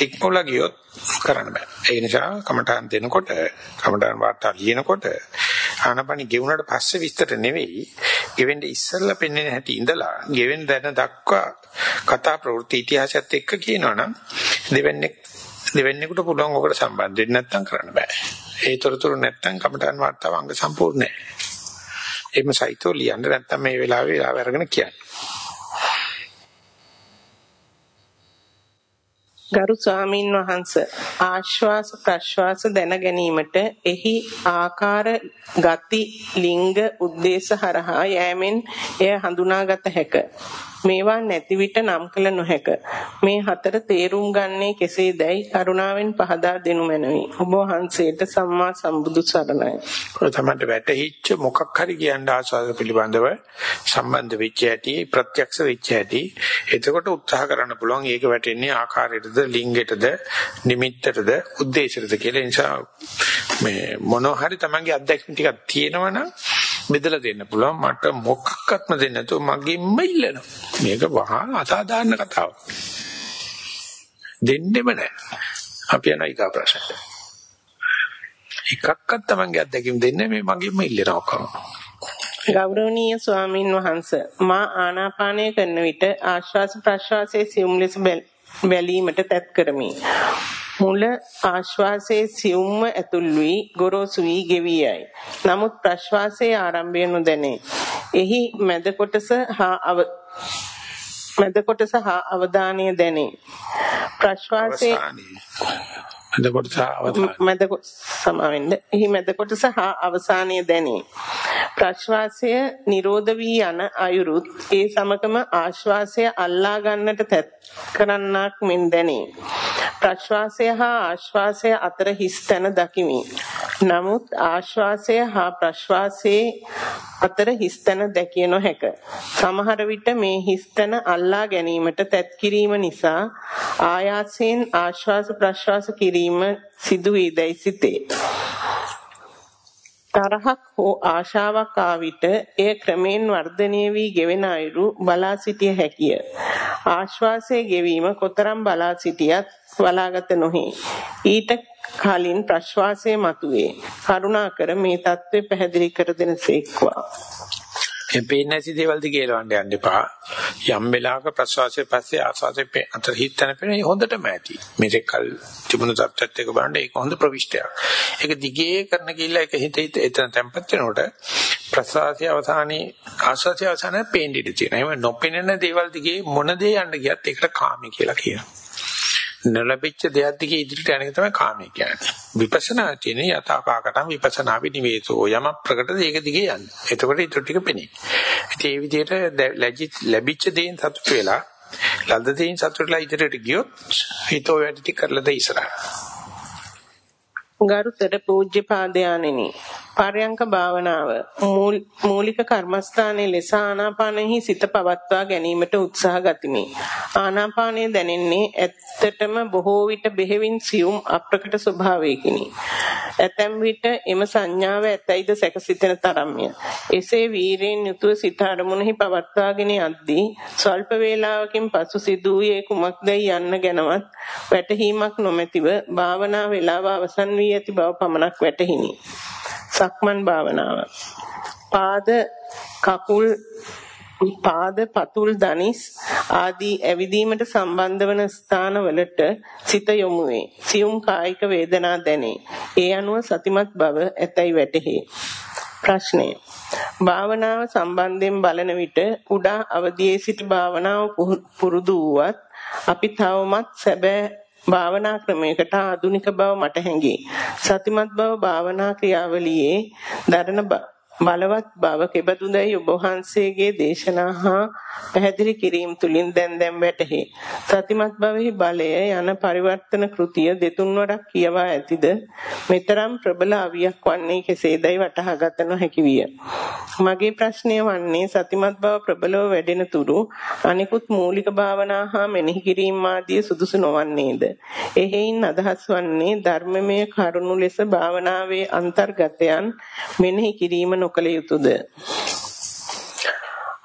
ඉක්මොලා ගියොත් කරන්න බෑ. ඒ නිසා කමඨාන් දෙනකොට කමඨාන් වාර්තා ලියනකොට ආනපනි ගෙවුනට පස්සේ විස්තර නෙවෙයි ගෙවෙන්නේ ඉස්සෙල්ලා පෙන්වෙන හැටි ඉඳලා ගෙවෙන දැන දක්වා කතා ප්‍රවෘත්ති ඉතිහාසයත් එක්ක කියනවනම් දෙවන්නේ දෙවන්නේකට පුළුවන් ඔකට සම්බන්ධ වෙන්න නැත්නම් කරන්න බෑ. ඒ තොරතුරු නැත්නම් කමඨාන් වාර්තාව අංග සම්පූර්ණ නෑ. එimhe සයිතෝ ලියන්න නැත්නම් මේ වෙලාවේ වෙලාව අරගෙන කියන්න. ගරු ස්වාමින් වහන්ස ආශ්වාස ප්‍රශ්වාස දැන ගැනීමට එහි ආකාර ගති ලිංග උද්දේශ හරහා යෑමෙන් එය හඳුනාගත හැක. මේවා නැති විට නම් කළ නොහැක. මේ හතර තේරුම් ගන්නේ කෙසේදයි කරුණාවෙන් පහදා දෙනු මැනවි. ඔබ වහන්සේට සම්මා සම්බුදු සරණයි. තමන්ට වැටහිච්ච මොකක් හරි කියන්න ආසාව පිළිබඳව සම්බන්ධ වෙච්ච ඇටි ප්‍රත්‍යක්ෂ වෙච්ච ඇටි එතකොට උත්සාහ කරන්න පුළුවන් ඒක වැටෙන්නේ ආකාරයටද ලිංගයටද නිමිත්තටද ಉದ್ದೇಶයටද කියලා නිසා මේ මොනවා හරි තමන්ගේ අත්දැකීම් ටිකක් තියෙනවනම් බෙදලා දෙන්න පුළුවන්. මට මොකක්වත්ම දෙන්න නැතුව මගෙන්ම ඉල්ලනවා. මේක වහා අසාධාරණ කතාවක්. දෙන්නෙම නැහැ අපි යන ඊගා ප්‍රශ්නට. එකක්වත් Tamange අත්දැකීම් දෙන්නේ මේ මගෙන්ම ඉල්ලනවා ඔක්කොම ගෞරවනීය ස්වාමින් වහන්සේ මා ආනාපානය කරන විට ආශ්වාස ප්‍රශ්වාසයේ සියුම් ලෙස බැලීමට තැත් කරමි. මුල ආශ්වාසයේ සියුම්ව ඇතුල් වී ගොරෝසු වී ගෙවී යයි. නමුත් ප්‍රශ්වාසයේ ආරම්භය නොදැනේ. එහි මැද කොටස හා මැද කොටස හා අවධානය දැනේ. ප්‍රශ්වාසයේ මැද කොටස මැද සමාවෙන්න. එහි මැද කොටස හා අවසානය දැනේ. ප්‍රශ්වාසය නිරෝධ වී යන අයුරුත් ඒ සමගම ආශ්වාසය අල්ලා ගන්නට තැත් කරන්නක් මෙන් දැනේ. ප්‍රශ්වාසය හා ආශ්වාසය අතර හිස් තැන දකිමි. නමුත් ආශ්වාසය හා ප්‍රශ්වාසයේ අතර හිස් තැන දැකිය නොහැක. සමහර විට මේ හිස් තැන අල්ලා ගැනීමට තැත් කිරීම නිසා ආයාසයෙන් ආශ්වාස ප්‍රශ්වාස කිරීම සිදු වේදයි සිතේ. තරහක් හෝ ආශාවක් ආ විට එය ක්‍රමෙන් වර්ධනය වී ගෙවෙන අයුරු බලා සිටිය හැකිය. ආශ්වාසයේ ගෙවීම කොතරම් බලා සිටියත් බලාගත නොහේ. ඊට කලින් ප්‍රශ්වාසය මතුවේ. කරුණාකර මේ தત્ත්වය පැහැදිලි කර දෙනසේක්වා. මේ පේන්නේ නැති දේවල් දිගේ එලවන්න යන්න එපා. යම් වෙලාවක ප්‍රසවාසයේ පස්සේ ආස්වාදයේ අතර හිතන පේන හොඳටම ඇති. මේක කල් තිබුණු තත්ත්වයට එක බලන්න ඒක හොඳ ප්‍රවිෂ්ටයක්. ඒක දිගේ කරන කිල්ල එක හිත හිත එතන තැම්පත් වෙනකොට ප්‍රසවාසයේ අවසානයේ ආස්වාදයේ අවසානයේ පේන්නේ ඉඳී තියෙනවා. එහෙම නොපෙනෙන දේවල් දිගේ මොන දේ යන්න ගියත් ඒකට කාමී කියලා කියනවා. නොලැබිච්ච දෙයක් දිගේ ඉදිරියට යන එක තමයි කාමී කියන්නේ. විපස්සනා තියෙන යථාපාකටම් විපස්සනා විනිවේසෝ යම ප්‍රකටද ඒක දිගේ යන්නේ. එතකොට ඊට ටික පෙනේ. ඉතින් මේ විදිහට ලැබිච්ච දේෙන් සතුට වෙලා ලද්ද දේෙන් සතුට වෙලා ඉදිරියට ගියොත් හිතෝ වැඩි ටික කරලා ද ඉස්සරහ. ගරුතර පූජ්‍ය පාදයාණෙනි පරයන්ක භාවනාව මූලික කර්මස්ථානයේ ලෙස ආනාපානෙහි සිත පවත්වා ගැනීමට උත්සාහ ගතිමි. ආනාපානය දැනෙන්නේ ඇත්තටම බොහෝ විට බෙහෙවින් සියුම් අප්‍රකට ස්වභාවයකිනි. ඇතැම් විට එම සංඥාව ඇතයිද සැකසිතෙන තරම්ය. එසේ වීරයෙන් යුතුව සිත අරමුණෙහි පවත්වාගෙන යද්දී ස්වල්ප වේලාවකින් පසු සිදුවේ කුමක්දයි යන්න ගැනවත් වැටහීමක් නොමැතිව භාවනා වේලාව අවසන් වී ඇති බව පමණක් වැටහිනි. සක්මන් භාවනාව. පාද කකුල් පාද පතුල් දනිස් ආදී ඇවිදීමට සම්බන්ධ වන ස්ථානවලට සිත යොමු වේ. සියුම් කායික වේදනා දැනේ. ඒ අනුව සතිමත් බව ඇතැයි වැටහි. ප්‍රශ්නය භාවනාව සම්බන්ධයෙන් බලන විට කුඩා අවදියේ සිට භාවනාව පුරුදු වුවත් අපි තවමත් සැබෑ භාවනා ක්‍රමයකට ආධුනික බව මට හැඟේ. සතිමත් බව භාවනා ක්‍රියාවලියේ දරණ බලවත් බව කෙබඳුදයි ඔබ වහන්සේගේ දේශනා හා පැහැදිලි කිරීම තුලින් දැන් දැන් වැටහි. සතිමත් භවෙහි බලය යන පරිවර්තන කෘතිය දෙතුන් වරක් කියවා ඇතිද මෙතරම් ප්‍රබල අවියක් වන්නේ කෙසේදයි වටහා ගත නොහැකි විය. මගේ ප්‍රශ්නය වන්නේ සතිමත් බව ප්‍රබලව වැඩෙන තුරු අනිකුත් මූලික භාවනා හා මෙනෙහි කිරීම ආදී සුදුසු නොවන්නේද? එහෙයින් අදහස් වන්නේ ධර්මමය කරුණු ලෙස භාවනාවේ අන්තර්ගතයන් මෙනෙහි කිරීම නොකළ යුතුයද?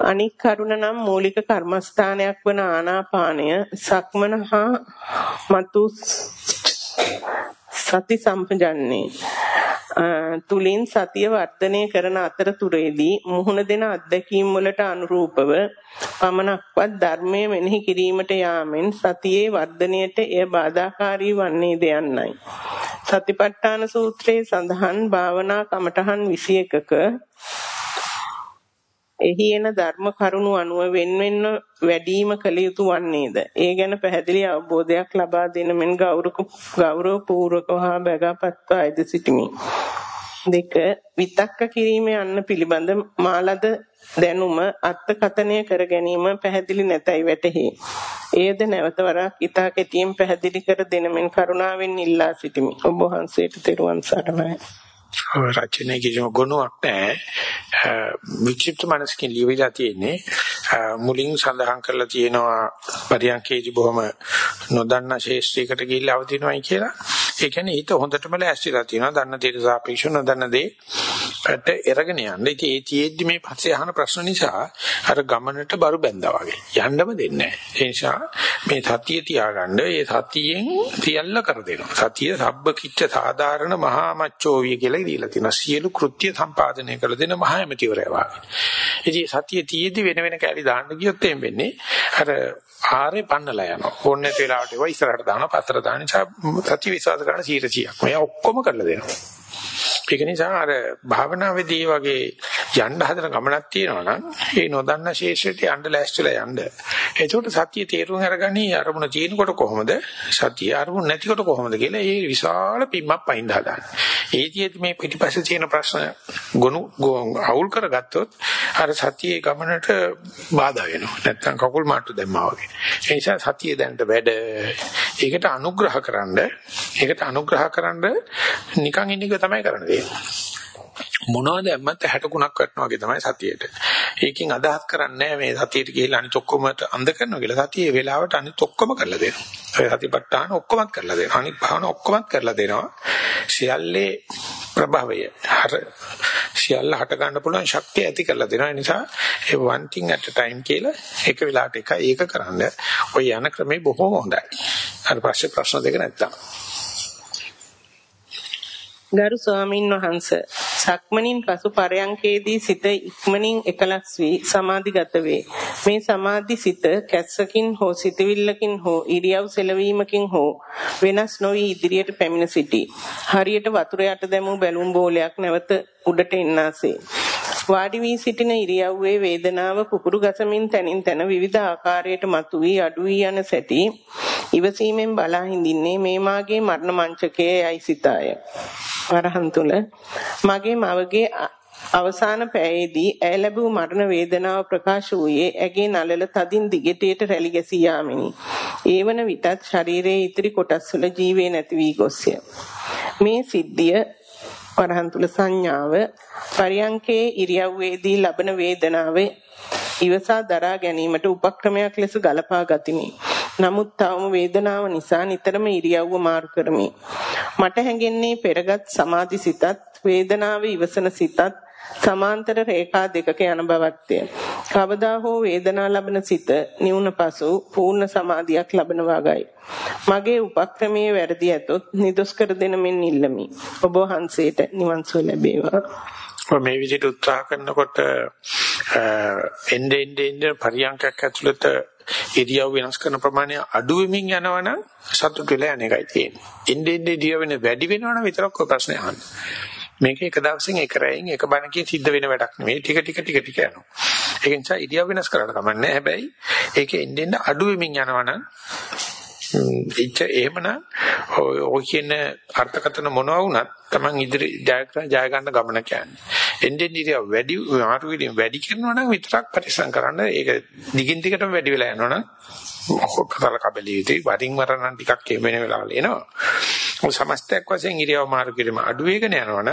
අනික් කරුණ නම් මූලික කර්මස්ථානයක් වන ආනාපානය සක්මන හා මතු සති සම්පජන්නේ තුලින් සතිය වර්ධනය කරන අතරතුරේදී මුහුණ දෙන අත්දැකීම් වලට අනුරූපව පමණක්වත් ධර්මයේ මෙනෙහි කිරීමට යාමෙන් සතියේ වර්ධනයට එය බාධාකාරී වන්නේ දෙයන්නයි. සතිපට්ඨාන සූත්‍රයේ සඳහන් භාවනා කමඨහන් 21ක එහි එන ධර්ම කරුණු අනුව වෙන්වෙන්න වැඩිම කළ යුතු වන්නේද? ඒ ගැන පැහැදිලි අවබෝධයක් ලබා දෙන මෙන් ගෞරව පූර්වකව හා බැගපත්ව අයද සිටිමි. දෙක විතක්ක කිරීමේ යන්න පිළිබඳ මාලද දැනුම අත්කතනය කර ගැනීම පැහැදිලි නැතයි වැටහි. එයද නැවත වරක් ඊතා කෙටියෙන් පැහැදිලි කර දෙන මෙන් කරුණාවෙන් ඉල්ලා සිටිමි. ඔබ වහන්සේට තෙරුවන් සරණයි. රචනයේ කිසිම ගුණයක් නැහැ. විචිත්‍ර මනසකින් ලියවිලා තියෙන්නේ මුලින් සඳහන් කරලා තියෙනවා පරියන්කේජි බොහොම නොදන්නා ශේෂ්ත්‍රයකට ගිහිල්ලා අවදිනවයි කියලා. ඒ කියන්නේ හිත හොඳටම ලෑස්තිලා තියෙනවා. දන්න දේට සාපේක්ෂව නොදන්න දේ පැට එරගෙන යන්න. ඉතින් ඒ තියෙද්දි මේ පස්සේ අහන ප්‍රශ්න නිසා අර ගමනට බරු බැඳා වගේ. යන්නම දෙන්නේ නැහැ. ඒ නිසා මේ සතිය තියාගන්න ඒ සතියෙන් සියල්ල කර දෙනවා. සතිය සබ්බ කිච්ච සාධාරණ මහා මච්චෝවිය කියලා දීලා තියෙනවා. සියලු කෘත්‍ය සම්පාදනය කළ දෙන මහා එමෙතිවරයා වගේ. ඉතින් සතිය තියෙද්දි වෙන වෙන කැලි දාන්න ගියොත් එම් වෙන්නේ අර ආරේ පන්නලා යනවා. ඕනේ වෙලාවට ඒවා ඉස්සරහට දානවා, පතර දාන නිසා සත්‍ය විශ්වාස කරන 100%ක්. මේ ඔක්කොම කරලා දෙනවා. ඒක නිසා අර භාවනාවේදී වගේ යන්න හදන ගමනක් තියෙනවා නම් ඒ නොදන්න ශේෂයට යන්න ලෑස්තිලා යන්න. එතකොට සතිය තේරුම් අරගනි අරමුණ තියෙනකොට කොහොමද සතිය අරමුණ නැතිකොට කොහොමද කියලා ඒ විශාල පිම්මක් පයින් හදාගන්න. ඒතියෙත් මේ පිටිපස්සේ තියෙන ප්‍රශ්න ගොනු අවුල් කරගත්තොත් අර සතියේ ගමනට බාධා වෙනවා. නැත්තම් කකුල් මාට්ටු දැම්මා වගේ. ඒ නිසා සතිය දැනට වැඩ ඒකට අනුග්‍රහ කරන්න ඒකට අනුග්‍රහ කරන්න නිකන් ඉන්න එක තමයි කරන්නේ. මොනවද එම්මත් 60 ගුණක් වටනවා වගේ තමයි සතියේට. ඒකෙන් අදහස් කරන්නේ මේ සතියට ගිහිල්ලා අනිත් ඔක්කොමට අඳ කරනවා කියලා. සතියේ වෙලාවට අනිත් ඔක්කොම කරලා දෙනවා. ඒ සතිපට්ඨාන ඔක්කොමත් කරලා දෙනවා. අනිත් භාවන ඔක්කොමත් කරලා දෙනවා. සියල්ලේ ප්‍රභවය. හර සියල්ල හට ගන්න පුළුවන් ශක්තිය ඇති කරලා දෙනවා. ඒ නිසා ඒ one thing at a time කියලා එක වෙලාවට එක ඒක කරන්න. ඔය යන ක්‍රමේ බොහොම හොඳයි. ඊට පස්සේ ප්‍රශ්න දෙක නැත්තම්. ගරු ස්වාමින් වහන්සේ සක්මණින් පසු පරයන්කේදී සිත ඉක්මනින් එකලස් වී සමාධිගත වේ. මේ සමාධි සිත කැස්සකින් හෝ සිතවිල්ලකින් හෝ ඉරියව් සෙලවීමකින් හෝ වෙනස් නොවි ඉදිරියට පැමිණ සිටී. හරියට වතුර යට දැමූ බැලුම් බෝලයක් නැවත උඩට එන්නාසේ. වාඩි වී සිටින ඉරියව්වේ වේදනාව කුකුරු ගසමින් තනින් තන විවිධ ආකාරයට මතුවී අඩු වී යන සැටි ඉවසීමෙන් බලා හිඳින්නේ මේ මාගේ මරණ මංචකයේ යයි සිතාය. වරහන් තුල මගේ මවගේ අවසාන පැයේදී ඇය ලැබූ මරණ වේදනාව ප්‍රකාශ වූයේ ඇගේ නළල තදින් දිගටයට රැලි ගැසී යාමිනි. ඒවන විටත් ශරීරයේ ඉතිරි කොටස් වල ජීවේ නැති වී ගොස්ය. මේ සිද්ධිය වරහන් තුල සංඥාව පරියංකේ ඉරියව්වේදී ලබන වේදනාවේ ඉවසා දරා ගැනීමට උපක්‍රමයක් ලෙස ගලපා ගතිමි. නමුත් තවම වේදනාව නිසා නිතරම ඉරියව්ව මාරු කරමි. මට හැඟෙන්නේ පෙරගත් සමාධි සිතත් වේදනාව ඉවසන සිතත් සමාන්තර රේඛා දෙකක යන බවත්ය. කවදා හෝ වේදනා ලබන සිත නිවුන පසු පූර්ණ සමාධියක් ලබන වගයි. මගේ උපක්‍රමයේ වැරදි ඇතොත් නිදොස් කර දෙන මෙන් ඉල්ලමි. ඔබ වහන්සේට නිවන් සුව ලැබේවා. මේ විදිහට උත්සාහ කරනකොට එnde ende ende පරියන්කයක් ඇතුළත ඉරියව් වෙනස් කරන ප්‍රමාණය අඩු වෙමින් යනවනම් සතුට වෙලා යන එකයි තියෙන්නේ. එnde ende ඉරියව් වෙන වැඩි වෙනවනම් විතරක් ඔය ප්‍රශ්නේ අහන්නේ. මේක එක දවසින් එක රැයින් එක බණකින් සිද්ධ වෙන වැඩක් නෙවෙයි. ටික ටික ටික ටික යනවා. ඒක නිසා ඉරියව් වෙනස් කරන්න කමන්නේ. හැබැයි ඒකේ එnde ende අඩු වෙමින් යනවනම් ඉච්ච එහෙමනම් ඔය කියන අර්ථකථන මොනවා වුණත් Taman ඉදිරි ජය ජය ගන්න ගමන කියන්නේ. එන්නේ ඉතින් වැඩි මාරු වීම වැඩි කරනවා නම් විතරක් පරිස්සම් කරන්න. ඒක දිගින් දිගටම වැඩි වෙලා යනවා නම් කතල කබලියේදී වරින් වර නම් ටිකක් වෙන වෙලාවල එනවා. ඔය සමස්තයක් වශයෙන් ඉරියව් මාරු කිරීම අඩු වේගන යනවනම්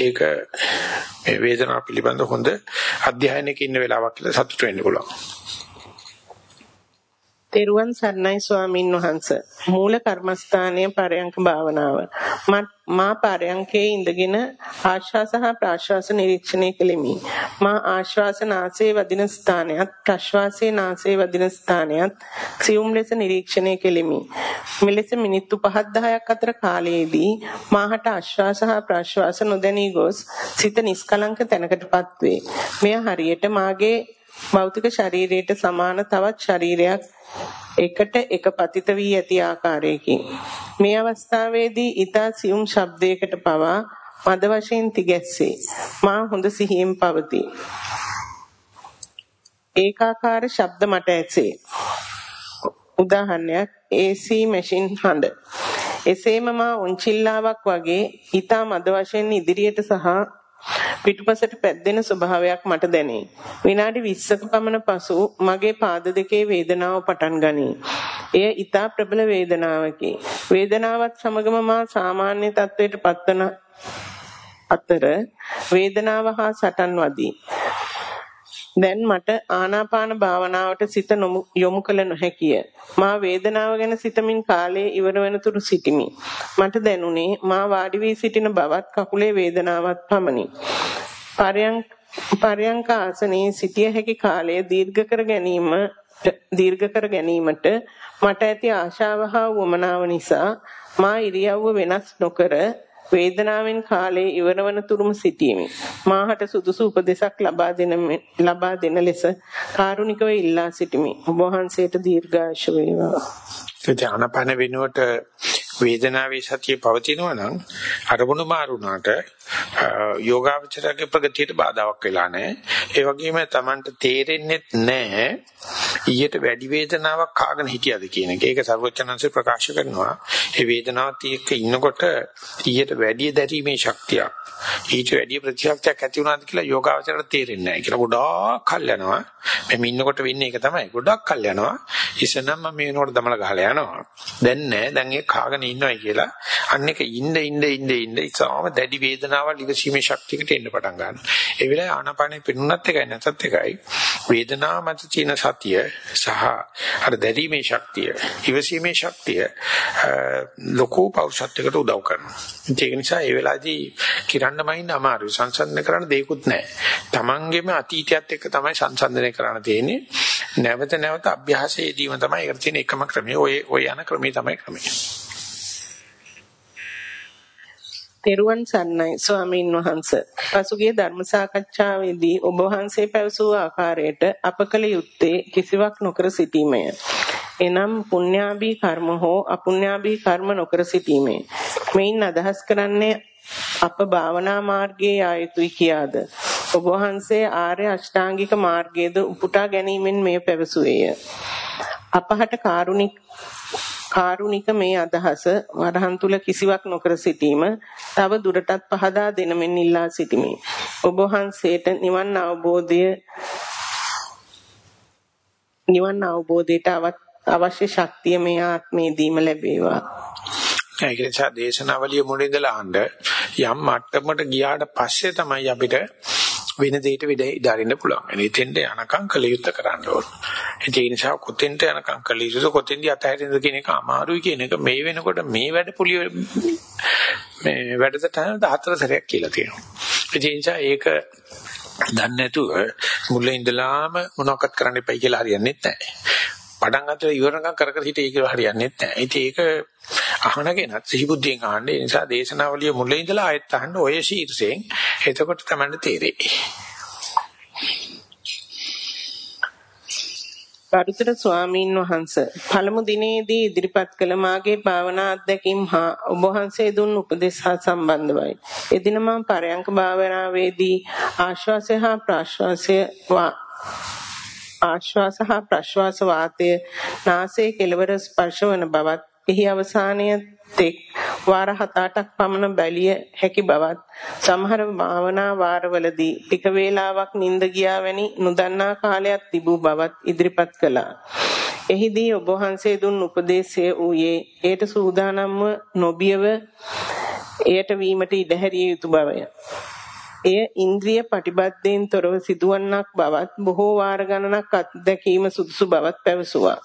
ඒක මේ වේදනාව පිළිබඳ හොඳ අධ්‍යයනයක ඉන්න වෙලාවක් කියලා සතුට වෙන්න පුළුවන්. තෙරුවන් සරණයි ස්වාමින් වහන්ස. මූල කර්මස්ථානයේ පරයන්ක භාවනාව. මා පරයන්කේ ඉඳගෙන ආශ්වාස හා ප්‍රාශ්වාස නිරීක්ෂණය කෙලිමි. මා ආශ්වාස නාසයේ වදින ස්ථානයත් ප්‍රශ්වාසයේ නාසයේ වදින ස්ථානයත් සියුම් ලෙස නිරීක්ෂණය කෙලිමි. මෙලෙස මිනිත්තු 5-10ක් අතර කාලයේදී මාහට ආශ්වාස හා ප්‍රාශ්වාස නොදැනී ගොස් සිත නිස්කලංක තැනකටපත් වේ. මෙය හරියට මාගේ භෞතික ශරීරයට සමාන තවත් ශරීරයක් එකට එක පතිත වී ඇති ආකාරයකින්. මේ අවස්ථාවේදී ඊතා සියුම් ශබ්දයකට පවා මද වශයෙන් තිගැස්සේ. මා හොඳ සිහියෙන් පවතී. ඒකාකාර ශබ්ද මට ඇසේ. උදාහරණයක් AC මැෂින් හඬ. එසේම මා උන්චිල්ලාවක් වගේ ඊතා මද වශයෙන් ඉදිරියට සහ පිටුපසට පැද්දෙන ස්වභාවයක් මට දැනේ. විනාඩි 20ක පමණ පසු මගේ පාද දෙකේ වේදනාව පටන් ගනී. එය ඊටා ප්‍රබල වේදනාවකි. වේදනාවත් සමගම මා සාමාන්‍ය තත්වයට පත්වන අතර වේදනාව හා සටන් වදී. දැන් මට ආනාපාන භාවනාවට සිත යොමු කළ නොහැකිය. මා වේදනාව ගැන සිතමින් කාලයේ ඉවර වෙනතුරු සිටිමි. මට දැනුනේ මා වාඩි වී සිටින බවත් කකුලේ වේදනාවක් පමණි. පරයන්ක ආසනයේ සිටිය හැකි කාලය දීර්ඝ කර ගැනීම දීර්ඝ කර ගැනීමට මට ඇති ආශාව හා වමනාව නිසා මා ඉරියව්ව වෙනස් නොකර වේදනාවෙන් කාලයේ ඉවරවන තුරුම සිටීමේ මාහට සුදුසු උපදේශක් ලබා දෙන ලබා දෙන ලෙස කාරුණිකව ඉල්ලා සිටිමි. ඔබ වහන්සේට දීර්ඝායුෂ වේවා. ධානාපන වෙනුවට වේදනාවේ සතිය පවතිනවා නම් අරමුණු මාරුණාට යෝගාවචරයේ ප්‍රගතියට බාධාවක් වෙලා නැහැ. ඒ වගේම Tamanට තේරෙන්නේ නැහැ ඊට වැඩි වේදනාවක් කාගෙන හිටියද කියන එක. ඒක සර්වචනංශේ ප්‍රකාශ කරනවා. ඒ වේදනාවත් එක්ක ඉන්නකොට ඊට වැඩි දැරීමේ ශක්තියක් ඊට වැඩි ප්‍රතිශක්තියක් ඇති වුණාද කියලා යෝගාවචරයට තේරෙන්නේ නැහැ කියලා ගොඩාක් කල් යනවා. මම ඉන්නකොට වෙන්නේ ඒක තමයි. ගොඩාක් කල් යනවා. ඉස්සනම් මම මේ වෙනකොට දමල ගහලා යනවා. දැන් නෑ. දැන් ඒ කාගෙන ඉන්නවයි කියලා. අන්න එක ඉන්න ඉන්න ඉන්න ඉන්න ඉස්සාම දැඩි වේදනාවල් ඉවසීමේ ශක්තියකට එන්න පටන් ගන්නවා. ඒ වෙලාවේ ආනාපානෙ පිරුණත් එකයි නැත්ත් එකයි. වේදනාව මත තියෙන සතිය සහ අර දැරීමේ ශක්තිය, ඉවසීමේ ශක්තිය ලොකෝ පෞෂත්වයකට උදව් කරනවා. ඒක නිසා ඒ වෙලාවේදී කිරන්නමයින් අමාරුයි. සංසන්දනය කරන්න දෙයක්වත් නැහැ. Tamangeම අතීතයත් එක්ක තමයි සංසන්දනය කරන්න තියෙන්නේ. නැවත නැවත අභ්‍යාසයේදීම තමයි ඒකට තියෙන එකම ක්‍රමය. ඔය ඔය යන ක්‍රමය තමයි ක්‍රමය. තෙරුවන් සරණයි ස්වාමීන් වහන්ස. පසුගිය ධර්ම සාකච්ඡාවේදී ඔබ වහන්සේ පැවසූ ආකාරයට අප කළ යුත්තේ කිසිවක් නොකර සිටීමය. එනම් පුණ්‍යාභී කර්ම හෝ අපුණ්‍යාභී කර්ම නොකර සිටීමේ. මෙයින් අදහස් කරන්නේ අප භාවනා මාර්ගයේ යා යුතුයි කියාද. ඔබ වහන්සේ ආර්ය අෂ්ටාංගික මාර්ගයේද උපුටා ගැනීමෙන් මෙය පැවසුවේය. අපහට කාරුණික කාරුණික මේ අදහස වරහන් තුල කිසිවක් නොකර සිටීම තව දුරටත් පහදා දෙනමින් ඉල්ලා සිටිමි. ඔබ වහන්සේට නිවන් අවබෝධය නිවන් අවබෝධයට අවශ්‍ය ශක්තිය මේ ආත්මයේදීම ලැබේවා. ඒක නිසා දේශනාවලිය මුලින් ඉඳලා අහන්න යම් මට්ටමකට ගියාට පස්සේ තමයි අපිට වෙන දෙයකට ඉඩාරින්න පුළුවන්. එනේ තෙන්ද යනකම් කළ යුත්තේ කරන්න ඕන. ඒ නිසා කොතෙන්ට යනකම් කළ යුත්තේ කොතෙන්ද අතහැරින්ද කියන එක අමාරුයි කියන එක මේ වෙනකොට මේ වැඩ පුලිය මේ වැඩසටහන හතර සැරයක් කියලා තියෙනවා. ඒ නිසා ඒක දන්නේ නැතුව මුලින් ඉඳලාම මොනවක්වත් කරන්න එපයි කියලා හරියන්නේ නැහැ. පටන් ගන්නකොට ඉවරනකම් කර කර හිටියේ කියලා හරියන්නේ නැහැ. ඉතින් ඒක අහනගෙනත් සිහිබුද්ධියෙන් අහන්න. ඒ නිසා දේශනාවලිය මුලින් ඉඳලා ආයෙත් අහන්න ඔය ශීර්ෂයෙන්. එතකොට තමයි තේරෙන්නේ. ගරුතර ස්වාමීන් වහන්ස පළමු දිනේදී ඉදිරිපත් කළ මාගේ භාවනා අත්දැකීම් හා ඔබ වහන්සේ දුන් උපදෙස් හා සම්බන්ධවයි. එදින මම පරයන්ක භාවනාවේදී ආශ්වාසය හා ප්‍රාශ්වාසය ආශ්වාස හා ප්‍රශ්වාස වාතය නාසයේ කෙළවර ස්පර්ශවන බවත් එහි අවසානයේ තෙක් වාර 7-8ක් පමණ බැලිය හැකි බවත් සමහර භාවනා වාරවලදී ටික වේලාවක් නිින්ද ගියා වැනි නොදන්නා කාලයක් තිබූ බවත් ඉදිරිපත් කළා. එහිදී ඔබ වහන්සේ දුන් උපදේශය ඌයේ ඒට සූදානම්ව නොබියව එයට වීමට ඉඩ හැරිය යුතු බවය. එය ඉන්ද්‍රිය ප්‍රතිබද්ධයෙන් තොරව සිදුවන්නක් බවත් බොහෝ වාර ගණනක් අත්දැකීම සුදුසු බවත් පැවසුවා.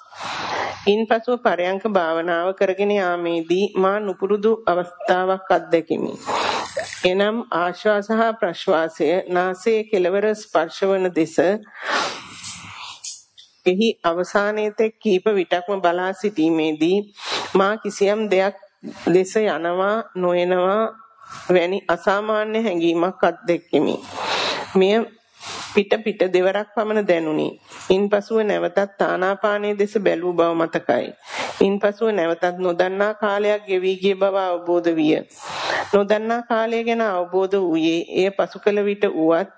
ඉන්පසුව පරයන්ක භාවනාව කරගෙන යාමේදී මා නුපුරුදු අවස්ථාවක් අත්දැකිමි. එනම් ආශ්වාස හා ප්‍රශ්වාසය නාසයේ කෙළවර ස්පර්ශවන දෙස එහි අවසානයේ තෙක් කීප විටක්ම බලා සිටීමේදී මා කිසියම් දෙයක් දෙස යනවා නොයනවා වැනි අසාමාන්‍ය හැඟීමක් අත්දැක්කෙමි. මෙය පිට පිට දෙවරක් පමණ දැනුනි. ඉන්පසුව නැවතත් ආනාපානයේ දෙස බැලූ බව මතකයි. ඉන්පසුව නැවතත් නොදන්නා කාලයක් ගෙවි ගිය බව අවබෝධ විය. නොදන්නා කාලය ගැන අවබෝධ වූයේ එය පසු කල විට උවත්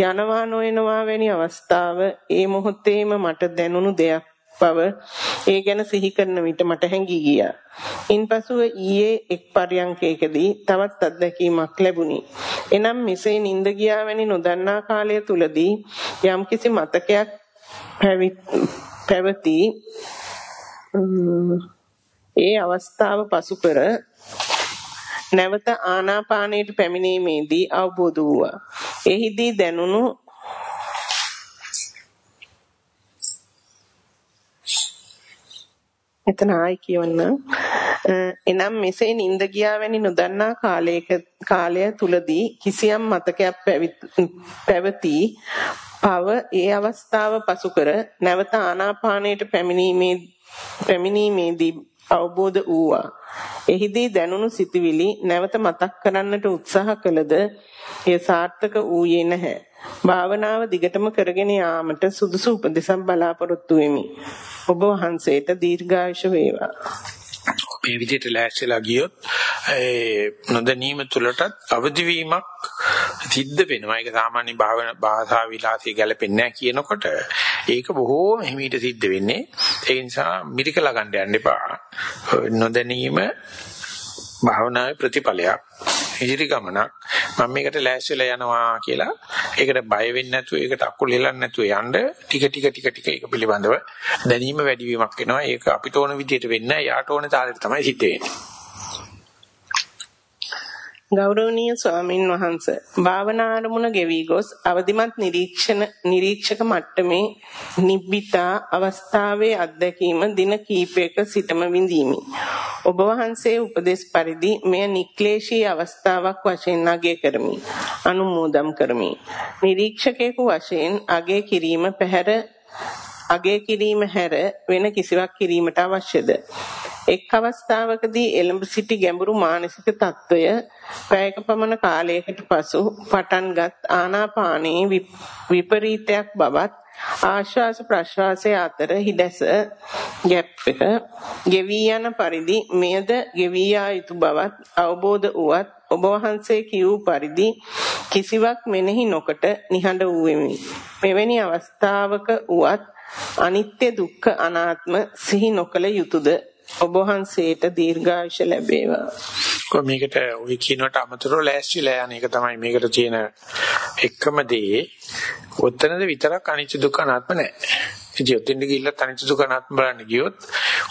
යනවා නොයනවා වැනි අවස්ථාව ඒ මොහොතේම මට දැනුණු දෙයක් බව ඒ ගැන සිහි කරන විට මට හැඟී ගියා. ඉන්පසුව ඊයේ එක් පරියන්කයකදී තවත් අත්දැකීමක් ලැබුණි. එනම් මෙසේ නිින්ද ගියා වැනි නොදන්නා කාලය තුලදී යම්කිසි මතකයක් පැවති ඒ අවස්ථාව පසු කර නැවත ආනාපානයට පැමිණීමේදී අවබෝධ වුණා. එහිදී දැනුණු එතන ආයි කියවන්න. එනම් මෙසේ නිින්ද ගියා වැනි නොදන්නා කාලයක කාලය තුලදී කිසියම් මතකයක් පැවති පව ඒ අවස්ථාව පසු කර නැවත ආනාපානයට පැමිණීමේ පැමිණීමේදී අවබෝධ වූවා. එහිදී දැනුණු සිතුවිලි නැවත මතක් කරන්නට උත්සාහ කළද එය සාර්ථක වූයේ නැහැ. භාවනාව දිගටම කරගෙන යාමට සුදුසු උපදෙසක් බලාපොරොත්තු වෙමි. ඔබ වහන්සේට දීර්ඝායුෂ වේවා. මේ විදිහට ලෑස්තිලා ගියොත් ඒ නොදැනීම තුලටත් අවදි වීමක් සිද්ධ වෙනවා. ඒක සාමාන්‍ය භාවන භාෂා විලාසී ගැලපෙන්නේ නැහැ කියනකොට ඒක බොහෝම හිමීට සිද්ධ වෙන්නේ. ඒ නිසා මිරිකලා ගන්න යන්න එපා. නොදැනීම භාවනාවේ ප්‍රතිඵලයක්. ඉදිරි ගමනක් මම මේකට ලෑස්තිලා යනවා කියලා ඒකට බය වෙන්නේ නැතුව ඒකට අකුල් හෙලන්නේ නැතුව යන්න ටික ටික ටික ටික ඒක පිළිබඳව දැනීම වැඩි වීමක් වෙනවා ඒක අපිට ඕන විදිහට වෙන්නේ නැහැ යාට ඕන තාලෙට තමයි සිද්ධ වෙන්නේ ගෞරවනීය ස්වාමින් වහන්ස භාවනා අරමුණ ගෙවි ගොස් අවදිමත් නිරීක්ෂණ නිරීක්ෂක මට්ටමේ නිබ්බිතා අවස්ථාවේ අත්දැකීම දින කීපයක සිටම විඳීමි. ඔබ වහන්සේ උපදේශ පරිදි මෙය නික්ලේශී අවස්ථාවක් වශයෙන් අගය කරමි. අනුමෝදම් කරමි. නිරීක්ෂකයෙකු වශයෙන් අගය කිරීම පැහැර අගය කිරීම හැර වෙන කිසිවක් කිරීමට අවශ්‍යද? එක් අවස්ථාවකදී එළඹ සිටි ගැඹුරු මානසික తত্ত্বය පැයක පමණ කාලයකට පසු පටන්ගත් ආනාපානයේ විපරීතයක් බවත් ආශ්වාස ප්‍රශ්වාසයේ අතර හිදැස ගැප් එක ගෙවි යන පරිදි මෙයද ගෙවි යුතු බවත් අවබෝධ වුවත් ඔබ වහන්සේ කියූ පරිදි කිසිවක් මෙනෙහි නොකොට නිහඬ වූෙමි. මෙවැනි අවස්ථාවක වුවත් අනිත්‍ය දුක්ඛ අනාත්ම සිහි නොකල යුතුයද ඔබ වහන්සේට දීර්ඝායුෂ ලැබේවා. කො මේකට ওই කියනට අමතරව ලෑස්තිලා යන එක තමයි මේකට තියෙන එකම දේ. ඔතනද විතරක් අනිච්ච දුක්ඛ අනාත්ම නැහැ. ඉතින් ඔතෙන්ද ගිහිල්ලා අනිච්ච දුක්ඛ අනාත්ම බලන්න ගියොත්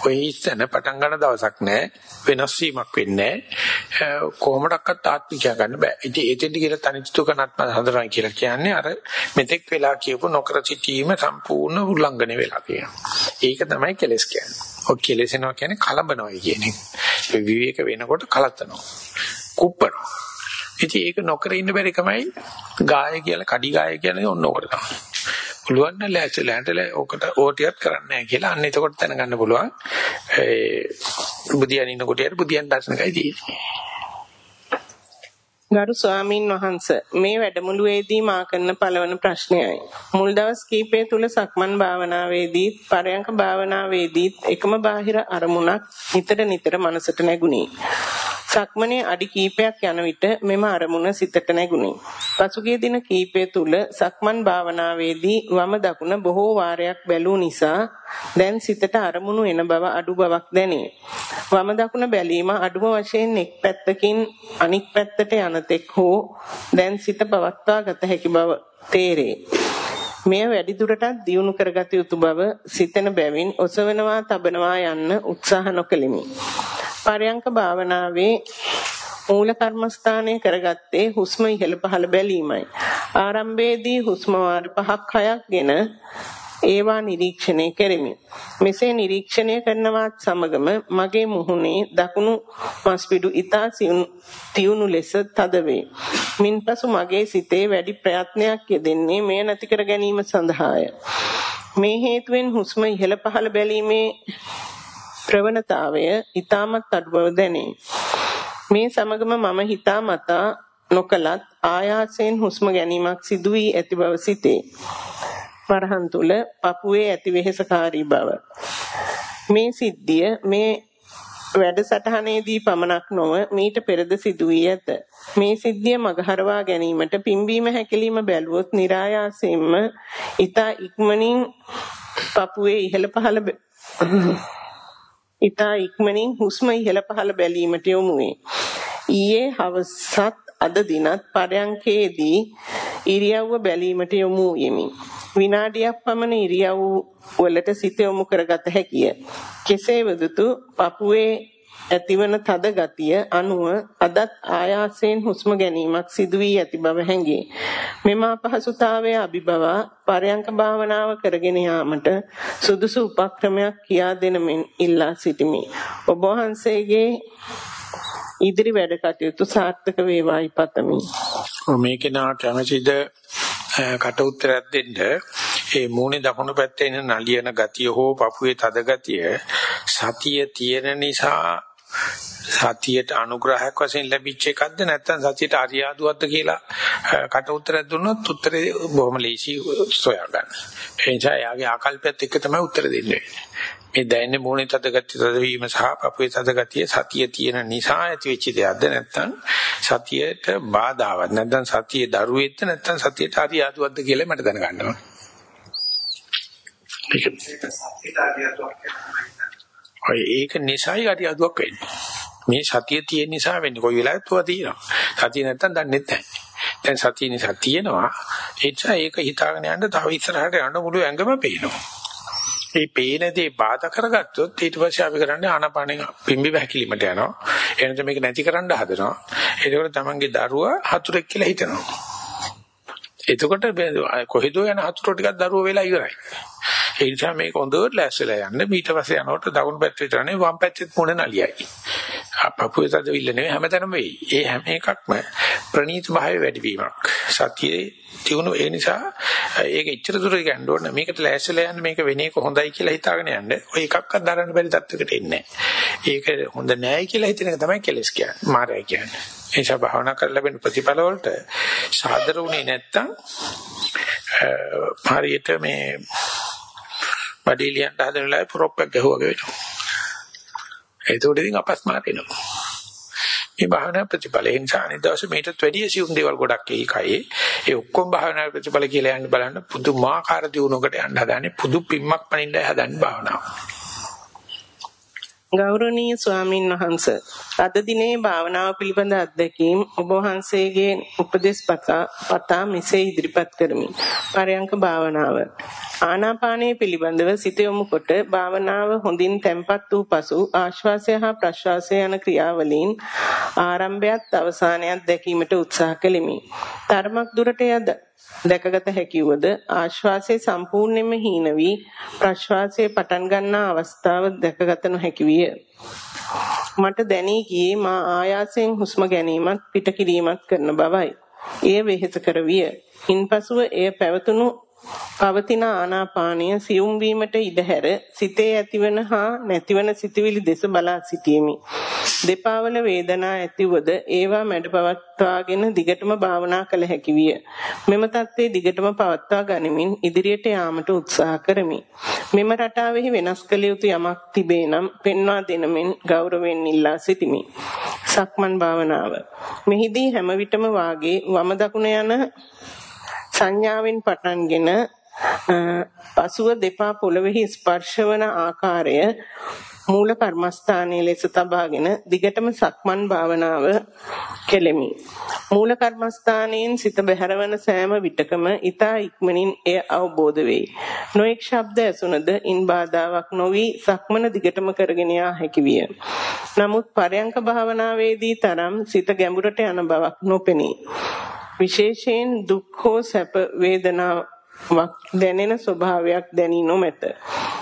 ඔය ඉස්සන පටන් ගන්න දවසක් නැහැ. වෙනස් වීමක් වෙන්නේ නැහැ. කොහොමඩක්වත් ආත්මිකය ගන්න බෑ. ඉතින් එතෙන්ද ගිහිල්ලා අනිච්ච දුක්ඛ අනාත්ම හඳුනන කියලා කියන්නේ අර මෙතෙක් වෙලා කියපු නොකර සිටීම සම්පූර්ණ උල්ලංඝනය වෙලා තියෙනවා. ඒක තමයි කෙලස් කියන්නේ. ඔය කෙලෙසෙනවා කියන්නේ කලබනවා කියන එක. විවේක වෙනකොට කලතනවා. කුප්පනවා. ඉතින් ඒක නොකර ඉන්න බැරි කමයි ගාය කියලා කඩි ගාය කියන්නේ ඔන්න ඔකට තමයි. පුළුවන් නම් ලෑස්තිලාට ඕකට ඕටියක් කරන්නේ නැහැ කියලා අන්න එතකොට දැනගන්න පුළුවන්. ඒ බුදියන් ඉන්න කොටියට බුදියන් දර්ශනකයි තියෙන්නේ. ගරු ස්වාමින් වහන්ස මේ වැඩමුළුවේදී මා කරන පළවන ප්‍රශ්නයයි මුල් දවස් කීපය තුල සක්මන් භාවනාවේදී පරයන්ක භාවනාවේදී එකම බාහිර අරමුණක් නිතර නිතර මනසට නැගුණේ සක්මනේ අඩි කීපයක් යන විට මෙම අරමුණ සිතට නැගුණේ. පසුගිය දින කීපය තුල සක්මන් භාවනාවේදී වම දකුණ බොහෝ වාරයක් බැලූ නිසා දැන් සිතට අරමුණු එන බව අඩු බවක් දැනේ. වම දකුණ බැලීම අඩුම වශයෙන් එක් පැත්තකින් අනික් පැත්තට යනතෙක් හෝ දැන් සිත පවත්වා ගත හැකි බව තේරේ. මෙය වැඩි දුරටත් දියුණු කරගත යුතු බව සිතෙන බැවින් ඔසවනවා තබනවා යන්න උත්සාහ නොකෙලිමි. පරයන්ක භාවනාවේ මූල කර්මස්ථානය කරගත්තේ හුස්ම ඉහළ පහළ බැලීමයි. ආරම්භයේදී හුස්ම වාර 5ක් 6ක්ගෙන ඒවා නිරීක්ෂණය කෙරෙමි. මෙසේ නිරීක්ෂණය කරනවත් සමගම මගේ මුහුණේ දකුණු මස්පිඩු ඊතා තියුණු ලෙස තද වේ. මින්පසු මගේ සිතේ වැඩි ප්‍රයත්නයක් යෙදෙන්නේ මේ නැති කර ගැනීම සඳහාය. මේ හේතුවෙන් හුස්ම ඉහළ පහළ බැලීමේ ප්‍රවණතාවය ඊටමත් අඩු බව දැනේ. මේ සමගම මම හිතා මතා නොකලත් ආයාසයෙන් හුස්ම ගැනීමක් සිදු වී ඇති බව සිතේ. වරහන් තුල පපුවේ ඇති වෙහෙසකාරී බව. මේ සිද්ධිය මේ වැඩසටහනේදී පමණක් නොව මීට පෙරද සිදු වී ඇත. මේ සිද්ධිය මගහරවා ගැනීමට පිම්බීම හැකිලිම බැලුවොත් નિરાයාසයෙන්ම ඊතා ඉක්මනින් පපුවේ ඉහළ පහළ ඊතා ඉක්මනින් හුස්ම ඉහළ පහළ බැලීමට යොමු වේ. ඊයේ හවසත් අද දිනත් පරයන්කේදී ඉරියව්ව බැලීමට යොමු යෙමි. විනාඩියක් පමණ ඉරියව් වලට සිත යොමු කරගත හැකිය. කෙසේ වෙදතු පපුවේ ඇතිවන තද ගතිය අනුව අදත් ආයාසයෙන් හුස්ම ගැනීමක් සිදු වී ඇති බව හැඟේ. මෙම අපහසුතාවය අභිබවා පරයන්ක භාවනාව කරගෙන යාමට සුදුසු උපක්‍රමයක් කියා දෙනමින් ඉල්ලා සිටිමි. ඔබ වහන්සේගේ ඉදිරි වැඩ කටයුතු සාර්ථක වේවායි පතමි. මේකේ නා කැමැතිද කට උත්තරයක් දෙන්න ඒ මූණේ දකුණු පැත්තේ ඉන්න නලියන ගතිය හෝ පපුවේ තද ගතිය සතිය තියෙන නිසා සතියට අනුග්‍රහයක් වශයෙන් ලැබිච්ච එකක්ද නැත්නම් සතියට අරියාදුවක්ද කියලා කට උත්තරයක් දුන්නොත් උත්තරේ බොහොම ලේසි සොයා ගන්න. ඒ නිසා යාගේ ආකල්පයත් එක්ක තමයි උත්තර දෙන්නේ. මේ දැනෙන්නේ මොනේ තද ගතිය තදවීම සහ පපුවේ තද ගතිය සතිය තියෙන නිසා ඇති වෙච්ච දෙයක්ද නැත්නම් සතියට බාධාවක් නැත්නම් සතියේ දරුවෙක්ද නැත්නම් සතියට අරියාදුවක්ද කියලා මට දැනගන්න ඕනේ. ඒක නිසයි අරියාදුවක් වෙන්නේ. මේ සතිය තියෙන නිසා වෙන්නේ කොයි වෙලාවෙත් තුවා තියෙනවා. සතිය නැත්තම් දන්නේ නැහැ. දැන් සතිය නිසා තියෙනවා. ඒ නිසා ඒක හිතාගෙන යන්න තව ඉස්සරහට යන්න මුළු ඇඟම පේනවා. මේ පේන දේ බාධා කරගත්තොත් ඊට පස්සේ අපි කරන්නේ ආනාපානෙන් පිම්බි වැකිලිමට යනවා. එනද මේක නැති කරන්න හදනවා. ඒකෝට තමන්ගේ දරුවා හතුරෙක් කියලා හිතනවා. එතකොට කොහෙදෝ යන හතුරු ටිකක් දරුවෝ වෙලා ඉවරයි. ඒ නිසා මේක හොඳට ලෑස්තිලා යන්න ඊට පස්සේ යනකොට දකුණු පැත්ත විතරනේ වම් පැත්තෙත් මොන නලියයි. අපපුවේ තදවිල්ල නෙවෙයි හැමතැනම වෙයි. ඒ හැම එකක්ම ප්‍රනීත භාවය වැඩිවීමක්. සතියේ තියුණු ඒ නිසා ඒක ඉච්ඡර දුර ගන්න ඕන. මේකට ලෑස්තිලා යන්න මේක වෙන එක හොඳයි කියලා හිතාගෙන යන්න. ඔය එකක්වත් දරන්න බැරි තත්වයකට එන්නේ ඒක හොඳ නෑයි කියලා හිතන එක තමයි කෙලස් කියන්නේ. මායя කියන්නේ. ඒ නිසා භාවනා කරලා ලැබෙන ප්‍රතිඵල වලට සාදර වුණේ නැත්තම් හරියට මේ බඩේ ලියන්න හදන වෙලාවේ ප්‍රොප්පක් ගහුවා වගේ වෙනවා. ඒතකොට ඉතින් අපස්මාර වෙනවා. මේ භාවනා ප්‍රතිඵල ඒ නිසා අනිත් දවසේ මේකටත් වැඩි සියුම් දේවල් ගොඩක් ඒකයි. ඒ ඔක්කොම භාවනා ප්‍රතිඵල කියලා යන්න බලන්න පුදුමාකාර දියුණුවකට යන්න හදාන්නේ පුදු පිම්මක් පනින්නයි හදන්නේ භාවනාව. ගෞරවනීය ස්වාමින් වහන්ස අද දිනේ භාවනාව පිළිබඳ අත්දැකීම් ඔබ වහන්සේගේ උපදේශ පතා මෙසේ ඉදිරිපත් කරමි. පරයන්ක භාවනාව ආනාපානයේ පිළිබඳව සිත යොමු කොට භාවනාව හොඳින් තැම්පත් වූ පසු ආශ්වාසය හා ප්‍රශ්වාසය යන ක්‍රියාවලීන් ආරම්භයත් අවසානයත් දැකීමට උත්සාහ කෙලිමි. තරමක් දුරට යද දැකගත හැකි වුවද ආශ්වාසයේ සම්පූර්ණයෙන්ම හීන වී ප්‍රශ්වාසයේ පටන් ගන්නා අවස්ථාව දැකගත නොහැකි විය. මට දැනී ගියේ මා ආයාසයෙන් හුස්ම ගැනීමත් පිටකිරීමත් කරන බවයි. එය වෙහෙසකර විය. ඉන්පසුව එය පැවතුණු පවතින ආනාපානීය සියුම් වීමට ඉඩ හැර සිතේ ඇතිවන හා නැතිවන සිතුවිලි දෙස බලා සිටීමි. දෙපාවල වේදනා ඇතිවද ඒවා මැඩ පවත්වාගෙන දිගටම භාවනා කළ හැකි විය. මෙම தත්ත්වයේ දිගටම පවත්වා ගනිමින් ඉදිරියට යාමට උත්සාහ කරමි. මෙම රටාවෙහි වෙනස් කළ යුතු යමක් තිබේ නම් පෙන්වා දෙනමින් ගෞරවයෙන් ඉල්ලා සිටිමි. සක්මන් භාවනාව. මෙහිදී හැම විටම වාගේ වම දකුණ යන සංඥාවෙන් පටන්ගෙන පසුව දෙපා පොළවෙහි ස්පර්ශවන ආකාරය මූල කර්මස්ථානයේ ලෙස තබාගෙන දිගටම සක්මන් භාවනාව කෙලෙමි. මූල කර්මස්ථානයෙන් සිත බැහැරවන සෑම විටකම ඊතා ඉක්මනින් එය අවබෝධ වෙයි. නොඑක් ශබ්ද ඇසුනද ඉන් බාධාවක් නොවි සක්මන දිගටම කරගෙන යා හැකි විය. නමුත් පරයන්ක භාවනාවේදී තරම් සිත ගැඹුරට යන බවක් නොපෙනී. විශේෂයෙන් දුක් හෝ සැප වේදනාවක් දැනෙන ස්වභාවයක් දැනී නොමැත.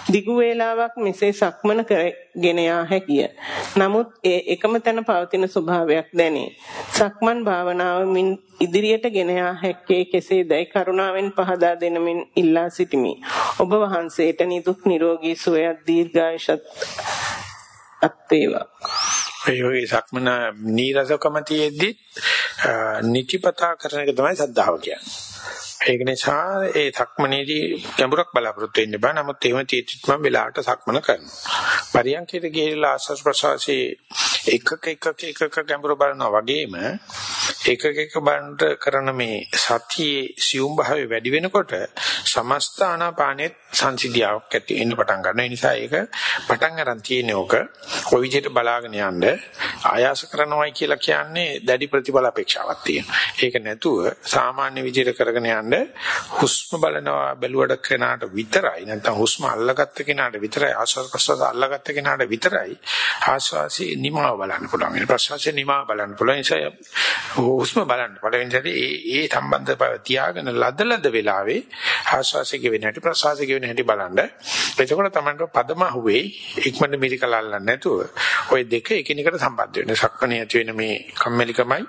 දිගු වේලාවක් මෙසේ සක්මන කරගෙන යා හැකිය. නමුත් ඒ එකම තැන පවතින ස්වභාවයක් දැනේ. සක්මන් භාවනාව මින් ඉදිරියට ගෙන යා හැක්කේ කෙසේදයි කරුණාවෙන් පහදා දෙනමින් ඉල්ලා සිටිමි. ඔබ වහන්සේට නිදුක් නිරෝගී සුවයක් දීර්ඝායුෂත් අත් වේවා. ඒ වගේ සක්මන නීරසකම තියෙද්දි නිතිපතා කරන එක තමයි සද්ධාව කියන්නේ. ඒක නිසා ඒ සක්මනේදී ගැඹුරක් බලාපොරොත්තු වෙන්න බෑ. නමුත් එහෙම තීත්‍ත්ම වෙලාවට සක්මන කරනවා. පරියන්කේට ගිහිලා ආස්වාස් ප්‍රසවාසී එකක එකක එකක ගැඹුරු බලනවා වගේම එකක එක බලන්න කරන මේ සතියේ සියුම් භාවය වැඩි වෙනකොට සමස්ත ආනාපානෙත් සංසිද්ධියක් ඇති වෙන්න පටන් ගන්නවා. ඒ නිසා ඒක පටන් ගන්න තියෙන ඕක ඔය විදිහට බලාගෙන යන්න ආයාස කරනවායි කියලා කියන්නේ දැඩි ප්‍රතිඵල අපේක්ෂාවක් තියෙනවා. ඒක නැතුව සාමාන්‍ය විදිහට කරගෙන යන්න හුස්ම බලනවා බැලුවට කෙනාට විතරයි නැත්නම් හුස්ම අල්ලගත්ත කෙනාට විතරයි ආශ්වාස ප්‍රශ්වාස අල්ලගත්ත කෙනාට විතරයි ආශ්වාසයේ නිමාව බලන්න පුළුවන්. ප්‍රශ්වාසයේ නිමාව බලන්න පුළුවන්. නිසා හුස්ම බලන්න. පළවෙනි සැරේ ඒ ඒ සම්බන්ධතාවය තියාගෙන ලදලද වෙලාවේ ආශ්වාසයේ ගෙවෙන හැටි ප්‍රශ්වාසයේ ගෙවෙන හැටි බලන්න. එතකොට තමයි පදම අහුවේ ඉක්මනට මිරිකල අල්ලන්නේ නැතුව ওই දෙක එකිනෙකට සම්බන්ධ වෙන. සක්කණේ ඇති වෙන මේ කම්මැලිකමයි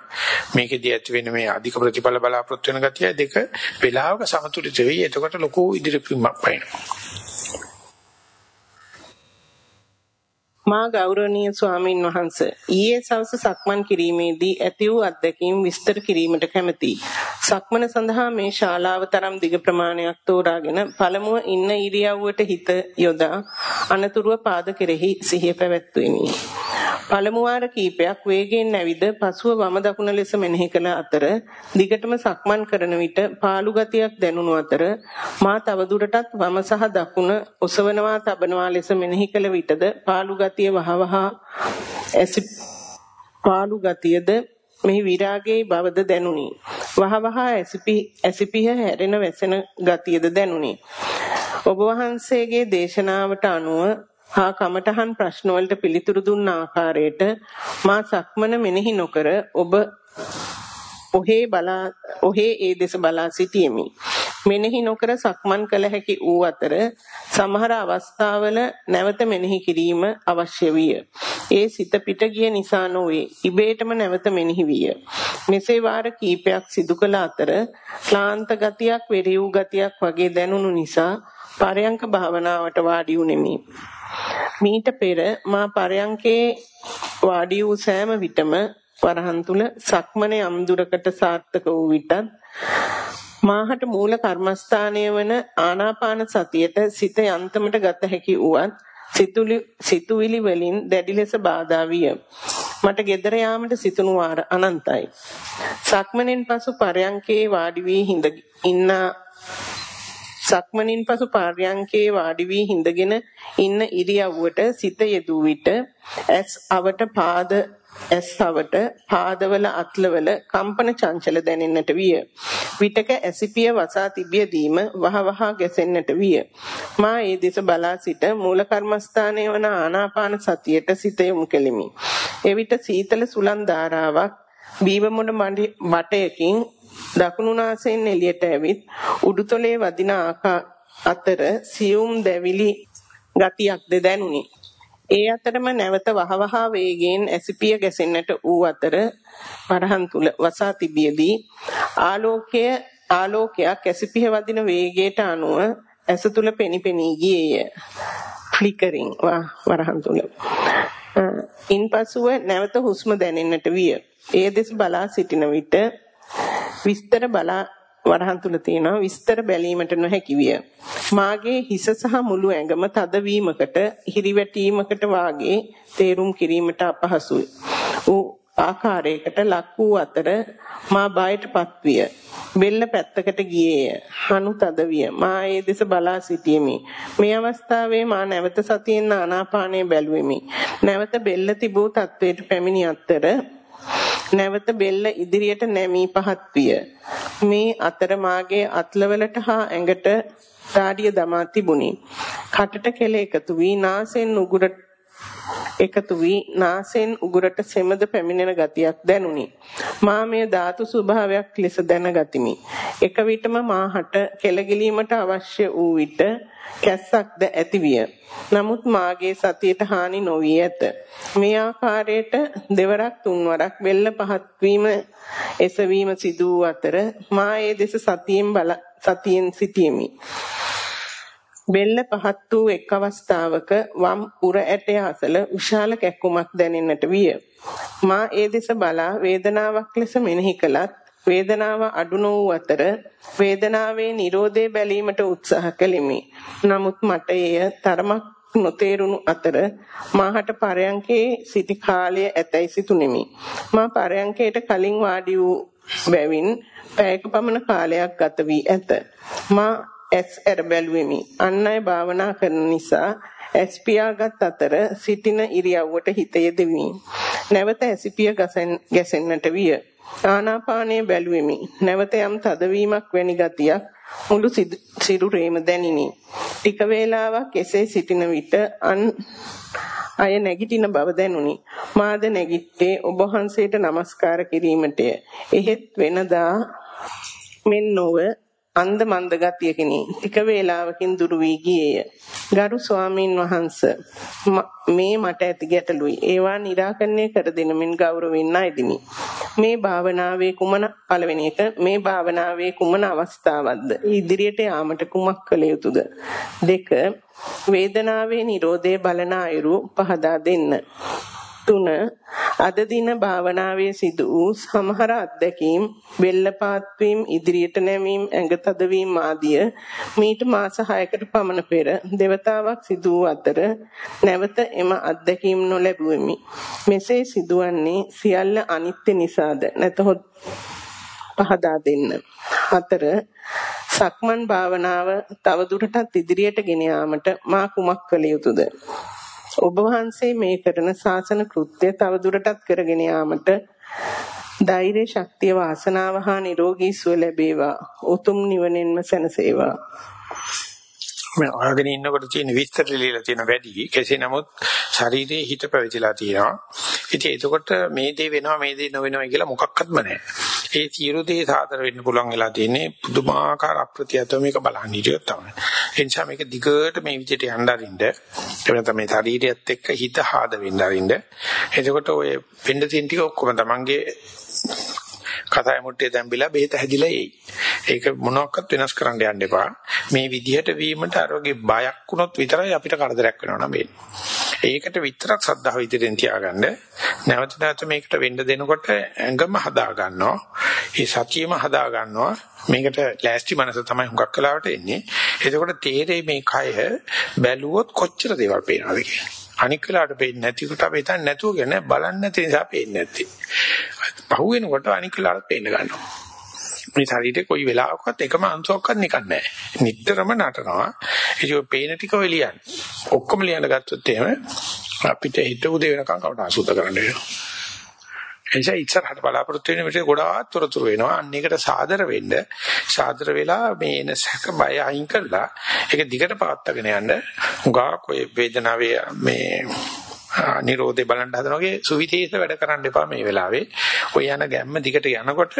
මේකෙදී ඇති වෙන මේ අධික ප්‍රතිඵල බලාපොරොත්තු වෙන ගතිය දෙක වෙලාවක සමතුලිත වෙයි. එතකොට ලොකු ඉදිරිපීමක් පයින්නවා. මා ගෞරවනීය ස්වාමින් වහන්සේ ඊයේ සවස සක්මන් කිරීමේදී ඇති වූ අත්දැකීම් විස්තර කිරීමට කැමැතියි. සක්මන සඳහා මේ ශාලාව තරම් දිග ප්‍රමාණයක් තෝරාගෙන පළමුව ඉන්න ඉරියව්වට හිත යොදා අනතුරුව පාද කෙරෙහි සිහිය පැවැත්වෙමි. පළමු වාර කීපයක් වේගයෙන් නැවිද පසුව වම දකුණ ලෙස මෙනෙහි කළ අතර දිගටම සක්මන් කරන විට පාළු ගතියක් දැනුණු අතර මා තවදුරටත් වම සහ දකුණ ඔසවනවා තබනවා ලෙස මෙනෙහි කළ විටද පාළු ගතිය වහවහ ඇසි පාළු ගතියද මෙහි විරාගයේ බවද දැනුනි. වහවහ ඇසිපි ඇසිපිහ හැරෙන වැසෙන ගතියද දැනුනි. ඔබ වහන්සේගේ දේශනාවට අනුව හා කමඨහන් ප්‍රශ්න වලට පිළිතුරු දුන්න ආකාරයට මා සක්මන මෙනෙහි නොකර ඔබ ඔහේ බලා ඔහේ ඒ දෙස බලා සිටියෙමි. මෙනෙහි නොකර සක්මන් කළ හැකි වූ අතර සමහර අවස්ථාවල නැවත මෙනෙහි කිරීම අවශ්‍ය විය. ඒ සිත පිට ගිය නිසා නොවේ. ඉබේටම නැවත මෙනෙහි විය. මෙසේ වාර කීපයක් සිදු කළ අතර ක්ලාන්ත ගතියක්, වෙරි වූ ගතියක් වගේ දැනුණු නිසා පරයන්ක භාවනාවට වාඩි වුනිමි. මීට පෙර මා පරයන්කේ වාඩි වූ සෑම විටම වරහන් තුල සක්මනේ අම්දුරකට සාර්ථක වූ විටත් මාහට මූල කර්මස්ථානය වන ආනාපාන සතියට සිත යන්තමට ගත හැකි වුවත් සිතුවිලි වලින් දැඩි ලෙස බාධා විය. මට ගෙදර යාමට සිතුණු වාර අනන්තයි. සක්මණෙන් පසු පරයන්කේ වාඩි වී හිඳ ඉන්න සක්මණින් පසු පාර්යංකේ වාඩි වී හිඳගෙන ඉන්න ඉරියව්වට සිත යෙදූ විට ඇස් අවට පාද ඇස් අවට පාදවල අත්ලවල කම්පන චංචල දැනෙන්නට විය. විටක ඇසිපිය වසා තිබියදීම වහවහ ගැසෙන්නට විය. මා ඒ දෙස බලා සිට මූල කර්මස්ථානයේ වන ආනාපාන සතියට සිත යොමු කෙලිමි. එවිට සීතල සුලන් ධාරාවක් බීව මුඩ වටයකින් දකුණු නාසයෙන් එළියට ඇවිත් උඩුතොලේ වදින අතර සියුම් දැවිලි ගතියක්ද දැනුනි. ඒ අතරම නැවත වහවහ වේගයෙන් ඇසිපිය ගැසෙන්නට ඌ අතර වරහන් තුල වසා තිබියදී ආලෝකය ආලෝකයක් ඇසිපිය වදින වේගයට අනුව ඇස තුල පෙනිපෙනී ගියේය. ෆ්ලිකරින් වරහන් තුල. ඉන්පසුව නැවත හුස්ම දැනෙන්නට විය. ඒ දෙස බලා සිටින විට විස්තර බලා වරහන් තුල තියෙනවා විස්තර බැලීමට නොහැකි විය. මාගේ හිස සහ මුළු ඇඟම තදවීමකට හිරිවැටීමකට වාගේ තේරුම් කිරීමට අපහසුයි. ඌ ආකාරයකට ලක් වූ අතර මා බයටපත් විය. බෙල්ල පැත්තකට ගියේය. හනු තද විය. මා ඒ දෙස බලා සිටියෙමි. මේ අවස්ථාවේ මා නැවත සතියෙන් ආනාපානය බැලුවෙමි. නැවත බෙල්ල තිබූ තත්වයට පැමිණි අතර නැවත බෙල්ල ඉදිරියට නැමී පහත් විය. මේ අතර මාගේ අත්ලවලට හා ඇඟට දාඩිය දමා තිබුණි. කටට කෙල එකතු වී නාසෙන් උගුරට එකතු වී නාසෙන් උගුරට සෙමද පැමිණෙන ගතියක් දැනුනි. මා මේ ධාතු ස්වභාවයක් ලෙස දැනගතිමි. එක විටම මාහට කෙලගිලීමට අවශ්‍ය වූ විට කැස්සක්ද ඇතිවිය. නමුත් මාගේ සතියට හානි නොවී ඇත. මේ ආකාරයට දෙවරක් තුන්වරක් බෙල්ල පහත් වීම එසවීම සිදු වූ අතර මා ඒ දෙස සතියෙන් බල සතියෙන් සිටියෙමි. බෙල්ල පහත් වූ එක් අවස්ථාවක වම් උර ඇටය අසල විශාල කැක්කුමක් දැනෙන්නට විය. මා ඒ දෙස බලා වේදනාවක් ලෙස මෙනෙහි කළත් වේදනාව අඩු නොවූ අතර වේදනාවේ Nirodhe බැලීමට උත්සාහ කළෙමි. නමුත් මට එය තරමක් නොතේරුණු අතර මාහට පරයන්කේ සිටි කාලය ඇතැයි සිතුනිමි. මා පරයන්කේට කලින් වාඩි වූ බැවින් පැයක පමණ කාලයක් ගත වී ඇත. මා ඇස් ඇර බැලුවෙමි. අන් අය භාවනා කරන නිසා ඇස් පියාගත් අතර සිටින ඉරියව්වට හිත යෙදෙමි. නැවත ඇසිපිය ගැසෙන්නට විය. ආනාපානයේ බැලුවෙමි. නැවත යම් තදවීමක් වැනි ගතියක් මුළු සිරුරේම දැනිනි. ටික වේලාවක් එසේ සිටින විට අන් අය නැගිටින බව දැනුනි. මාද නැගිට්ටේ ඔබ වහන්සේට নমස්කාර කිරීමටය. එහෙත් වෙනදා මෙන් නොව අන්ද මන්ද ගතියකිනි. ටික වේලාවකින් දුරු වී ගියේය. ගරු ස්වාමීන් වහන්ස මේ මට ඇති ගැටලුයි. ඒවා निराකරණය කර දෙන මෙන් ගෞරවයෙන් අයදිමි. මේ භාවනාවේ කුමන පළවෙනි එක මේ භාවනාවේ කුමන අවස්ථාවක්ද? ඉදිරියට යාමට කුමක් කළ යුතුද? දෙක වේදනාවේ Nirodhe බලන අයුරු පහදා දෙන්න. 3 අද දින භාවනාවේ සිදු වූ සමහර අත්දැකීම් වෙල්ලපාත් වීම ඉදිරියට නැමීම ඇඟ තදවීම ආදිය මීට මාස 6කට පමණ පෙර දෙවතාවක් සිදු වූ අතර නැවත එම අත්දැකීම් නොලැබුවෙමි. මෙසේ සිදුවන්නේ සියල්ල අනිත්‍ය නිසාද නැතහොත් පහදා දෙන්න. අතර සක්මන් භාවනාව තවදුරටත් ඉදිරියට ගෙන යාමට මා කුමක් කළ යුතුද? ඔබ වහන්සේ මේ කරන ශාසන කෘත්‍ය තවදුරටත් කරගෙන යාමට ධෛර්ය ශක්තිය වාසනාව හා නිරෝගී සුව ලැබේවා. උතුම් නිවනෙන්ම සැනසේවා. මම අහගෙන ඉන්නකොට තියෙන විස්තර ලියලා තියෙන වැඩි. කෙසේ නමුත් ශරීරයේ හිත පැවිදිලා තියෙනවා. ඉතින් එතකොට මේ දේ වෙනවා මේ දේ නොවෙනවා කියලා මොකක්වත්ම නැහැ. ඒ සියලු දේ සාතර වෙන්න පුළුවන් වෙලා තියෙන්නේ පුදුමාකාර අප්‍රතියතව මේක බලන්න හිටියොත් තමයි ඒ නිසා මේක දිගට මේ විදිහට යන්න අරින්න එවන තමයි ශරීරයත් එක්ක හිත ආද වෙන්න අරින්න එතකොට ඔය වෙන්න තියෙන ටික ඔක්කොම තමන්ගේ කතාවේ මුට්ටිය දැම්බිලා බෙහෙත හැදිලා එයි. ඒක මොනවාක්වත් වෙනස් කරන්න යන්න එපා. මේ විදිහට වීමට අරගේ බයක් වුණොත් විතරයි අපිට කරදරයක් වෙනවා නම් වෙන්නේ. ඒකට විතරක් සද්ධාව ඉදිරියෙන් තියාගන්න. නැවත නැවත මේකට වෙන්න දෙනකොට ඇඟම හදා ගන්නවා. ඒ සතියම හදා ගන්නවා. මේකට ලෑස්ති මනස තමයි හුඟක් කලාවට එන්නේ. එතකොට තේරෙයි මේ කය බැලුවොත් කොච්චර දේවල් පේනවද කියලා. අනික් වෙලාවට පේන්නේ නැති කොට අපි හිතන්නේ නැතුව කියන්නේ බලන්නේ නැති නිසා පේන්නේ නැති. පහු වෙනකොට අනික් වෙලාවට පේන්න ගන්නවා. මේ ශරීරේ කොයි වෙලාවකවත් එකම අංශුවක්වත් නිකන් නැහැ. නිටතරම නටනවා. ඒක පේන ටික ඔය ලියන්නේ. ඔක්කොම ලියන්න ගත්තොත් එහෙම අපිට හිත උදේ වෙනකන් කවට අසුත කරන්න වෙනවා. එනිසා ඉස්සරහට බලාපොරොත්තු වෙන විදිහට ගොඩාක් තොරතුරු වෙනවා. අන්න ඒකට සාදර වෙන්න. සාදර වෙලා මේ එන සැක බය අයින් කරලා ඒක දිගට පවත්වාගෙන යන්න. උගා කොයි වේදනාවේ මේ නිරෝධේ බලන්න හදනවාගේ සුවිතේස වැඩ කරන්න එපා මේ වෙලාවේ. ඔය යන ගැම්ම දිගට යනකොට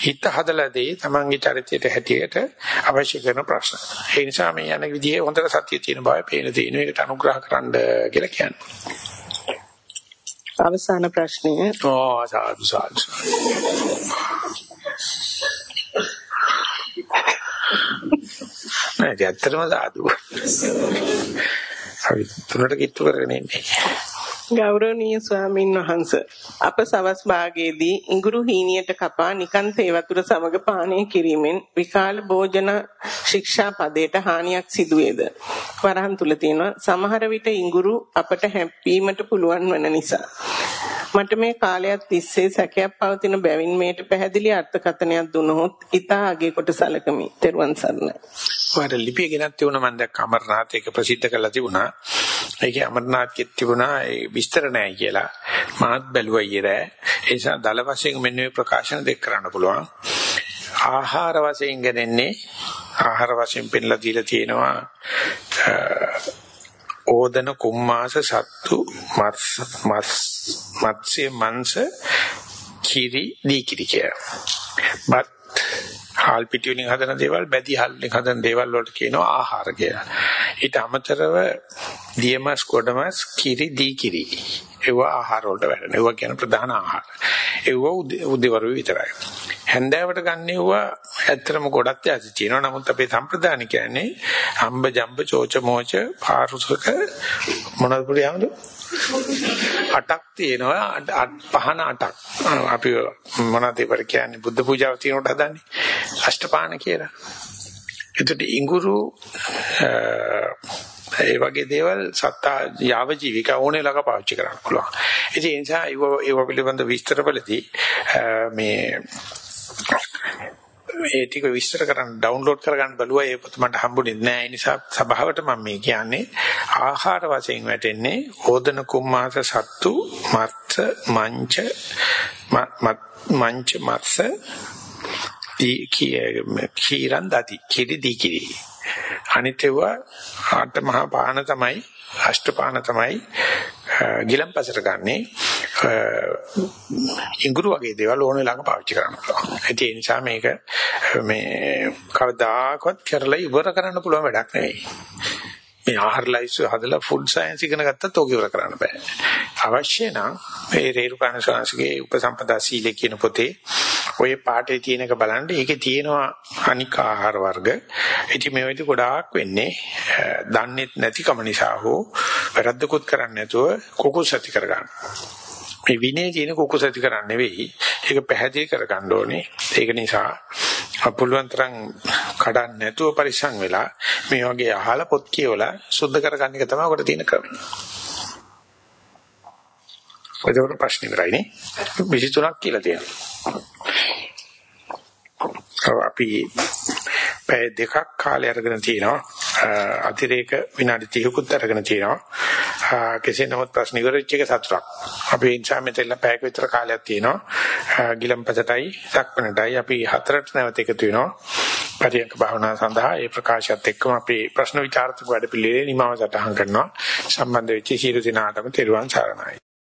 හිත හදලා දෙයි තමන්ගේ චරිතයට හැටියට අවශ්‍ය කරන ප්‍රශ්න. ඒ නිසා මේ යන විදිහේ හොඳට සත්‍ය තියෙන බව පේන තියෙන එකට අනුග්‍රහ කරන්න කියලා කියන්නේ. අවසාන ප්‍රශ්නය. ඕ සාදු සාදු. නෑ ඇත්තටම සාදු. හරි තුනට කිට්ටු කරගෙන ඉන්නේ. ගෞරවනීය ස්වාමින් වහන්ස අප සවස් භාගයේදී ඉඟුරු හීනියට කපා නිකන් තේ වතුර සමග පානය කිරීමෙන් විකාල භෝජන ශික්ෂා පදයට හානියක් සිදුවේද වරහන් තුල තියෙනවා සමහර විට ඉඟුරු අපට හැප්පීමට පුළුවන් වන නිසා මට මේ කාලයක් තිස්සේ සැකයක් පවතින බැවින් මේට පැහැදිලි අර්ථකථනයක් දුනහොත් ඊට ආගේ කොට සලකමි. ත්වන් සරණයි. ඔයාලට ලිපිය ගෙනත් තිබුණා මම දැක්ක අමරනාත් ඒක ප්‍රසිද්ධ කරලා තිබුණා. ඒකේ අමරනාත්ගෙත් තිබුණා ඒ විස්තර නැහැ කියලා. මාත් බැලුවා ඊයේ ඒ නිසා දල වශයෙන් මෙන්න මේ ප්‍රකාශන දෙක කරන්න පුළුවන්. ආහාර වශයෙන් ගන්නේ ආහාර වශයෙන් පෙන්ලා දීලා තියෙනවා ඕදන කුම්මාස සත්තු මස් මස් මත්ස්‍ය මංශ කිරි දී කිරි කියලා. බත් හාල් පිටි වලින් හදන දේවල් බැදි හාල් වලින් හදන දේවල් වලට කියනවා ආහාර කියලා. ඊට අමතරව දියමස් කොඩමස් කිරි දී කිරි. ඒවා ආහාර වලට වැටෙනවා. ඒවා කියන ප්‍රධාන ආහාර. ඒවා උදේවරු විතරයි. හැන්දෑවට ගන්නෙවුවා ඇත්තටම ගොඩක් යාසි තියෙනවා. නමුත් අපේ සම්ප්‍රදාන කියන්නේ අම්බ ජම්බ චෝච මෝච පාරුසක මොනවද පුරියමද? අටක් තියෙනවා පහන අටක්. අපි මොනවද ඒකට කියන්නේ බුද්ධ පූජාව තියෙනකොට හදන්නේ අෂ්ටපාන කියලා. එතකොට ඉඟුරු ඒ වගේ දේවල් සත්තා යාව ජීවික ඕනේ ළඟ පාවිච්චි කරන්න පුළුවන්. ඉතින් ඒ නිසා ඒව පිළිබඳ විස්තරවලදී මේ ඒ ටික විස්තර කරන්න ඩවුන්ලෝඩ් කරගන්න බැලුවා ඒ පොත මට හම්බුනේ නැහැ. ඒ නිසා සභාවට මම මේ කියන්නේ ආහාර වශයෙන් වැටෙන්නේ ඕදන කුම්මාස සත්තු මත්ස මංච මංච මත්ස කීරන් දති කිරි දීකිරි අනිතේවා ආට මහා පාන තමයි අෂ්ටපාන තමයි ගිලම්පසට ගන්නේ ඉඟුරු වගේ දේවල් ඕන වෙලාවක පාවිච්චි කරන්න පුළුවන්. ඒ නිසා මේක මේ කවදාකවත් කරලා ඉවර කරන්න පුළුවන් වැඩක් නෙවෙයි. මේ ආහාර ලයිස්ට් හදලා ෆුඩ් සයන්ස් ඉගෙන ගත්තත් ඕක ඉවර කරන්න බෑ. අවශ්‍ය නම් මේ රේරුකාණ ශාස්ත්‍රයේ උපසම්පදා සීලේ කියන පොතේ ඔය පාඩේ තියෙන එක බලන්න ඒකේ තියෙනවා අනික් ආහාර වර්ග. ඉතින් මේ වෙයිද ගොඩාක් වෙන්නේ දන්නේත් නැතිකම නිසා හෝ වැරද්දකුත් කරන්නේ නැතුව කුකුස් ඇති කරගන්න. මේ විනය තියෙන කුකුස් ඇති කරන්නේ නෙවෙයි. ඒක පැහැදිලි කරගන්න ඕනේ. ඒක නිසා පුළුවන් තරම් කඩන්න නැතුව පරිස්සම් වෙලා මේ වගේ අහලා පොත් කියවලා සුද්ධ කරගන්න එක තමයි ඔකට තියෙන ක්‍රමය. ඔයදොර ප්‍රශ්න ඉවරයිනේ. 23ක් කියලා තියෙනවා. අපි පැය දෙකක් කාලය අරගෙන තිනවා. අතිරේක විනාඩි 30කුත් අරගෙන තිනවා. කෙසේ නමුත් ප්‍රශ්න ඉවරෙච්ච එක සතුටක්. අපි ඒ නිසා මෙතන පැයක විතර කාලයක් තියෙනවා ගිලම්පසටයි සක්මණටයි අපි හතරට නැවත එකතු වෙනවා. පරියන්ක භාවනාව සඳහා ඒ ප්‍රකාශයත් එක්කම අපි ප්‍රශ්න විචාරතුක වැඩ පිළිවෙලේ නිමාව සටහන් කරනවා. සම්බන්ධ වෙච්ච සියලු දෙනාටම තෙරුවන් සරණයි.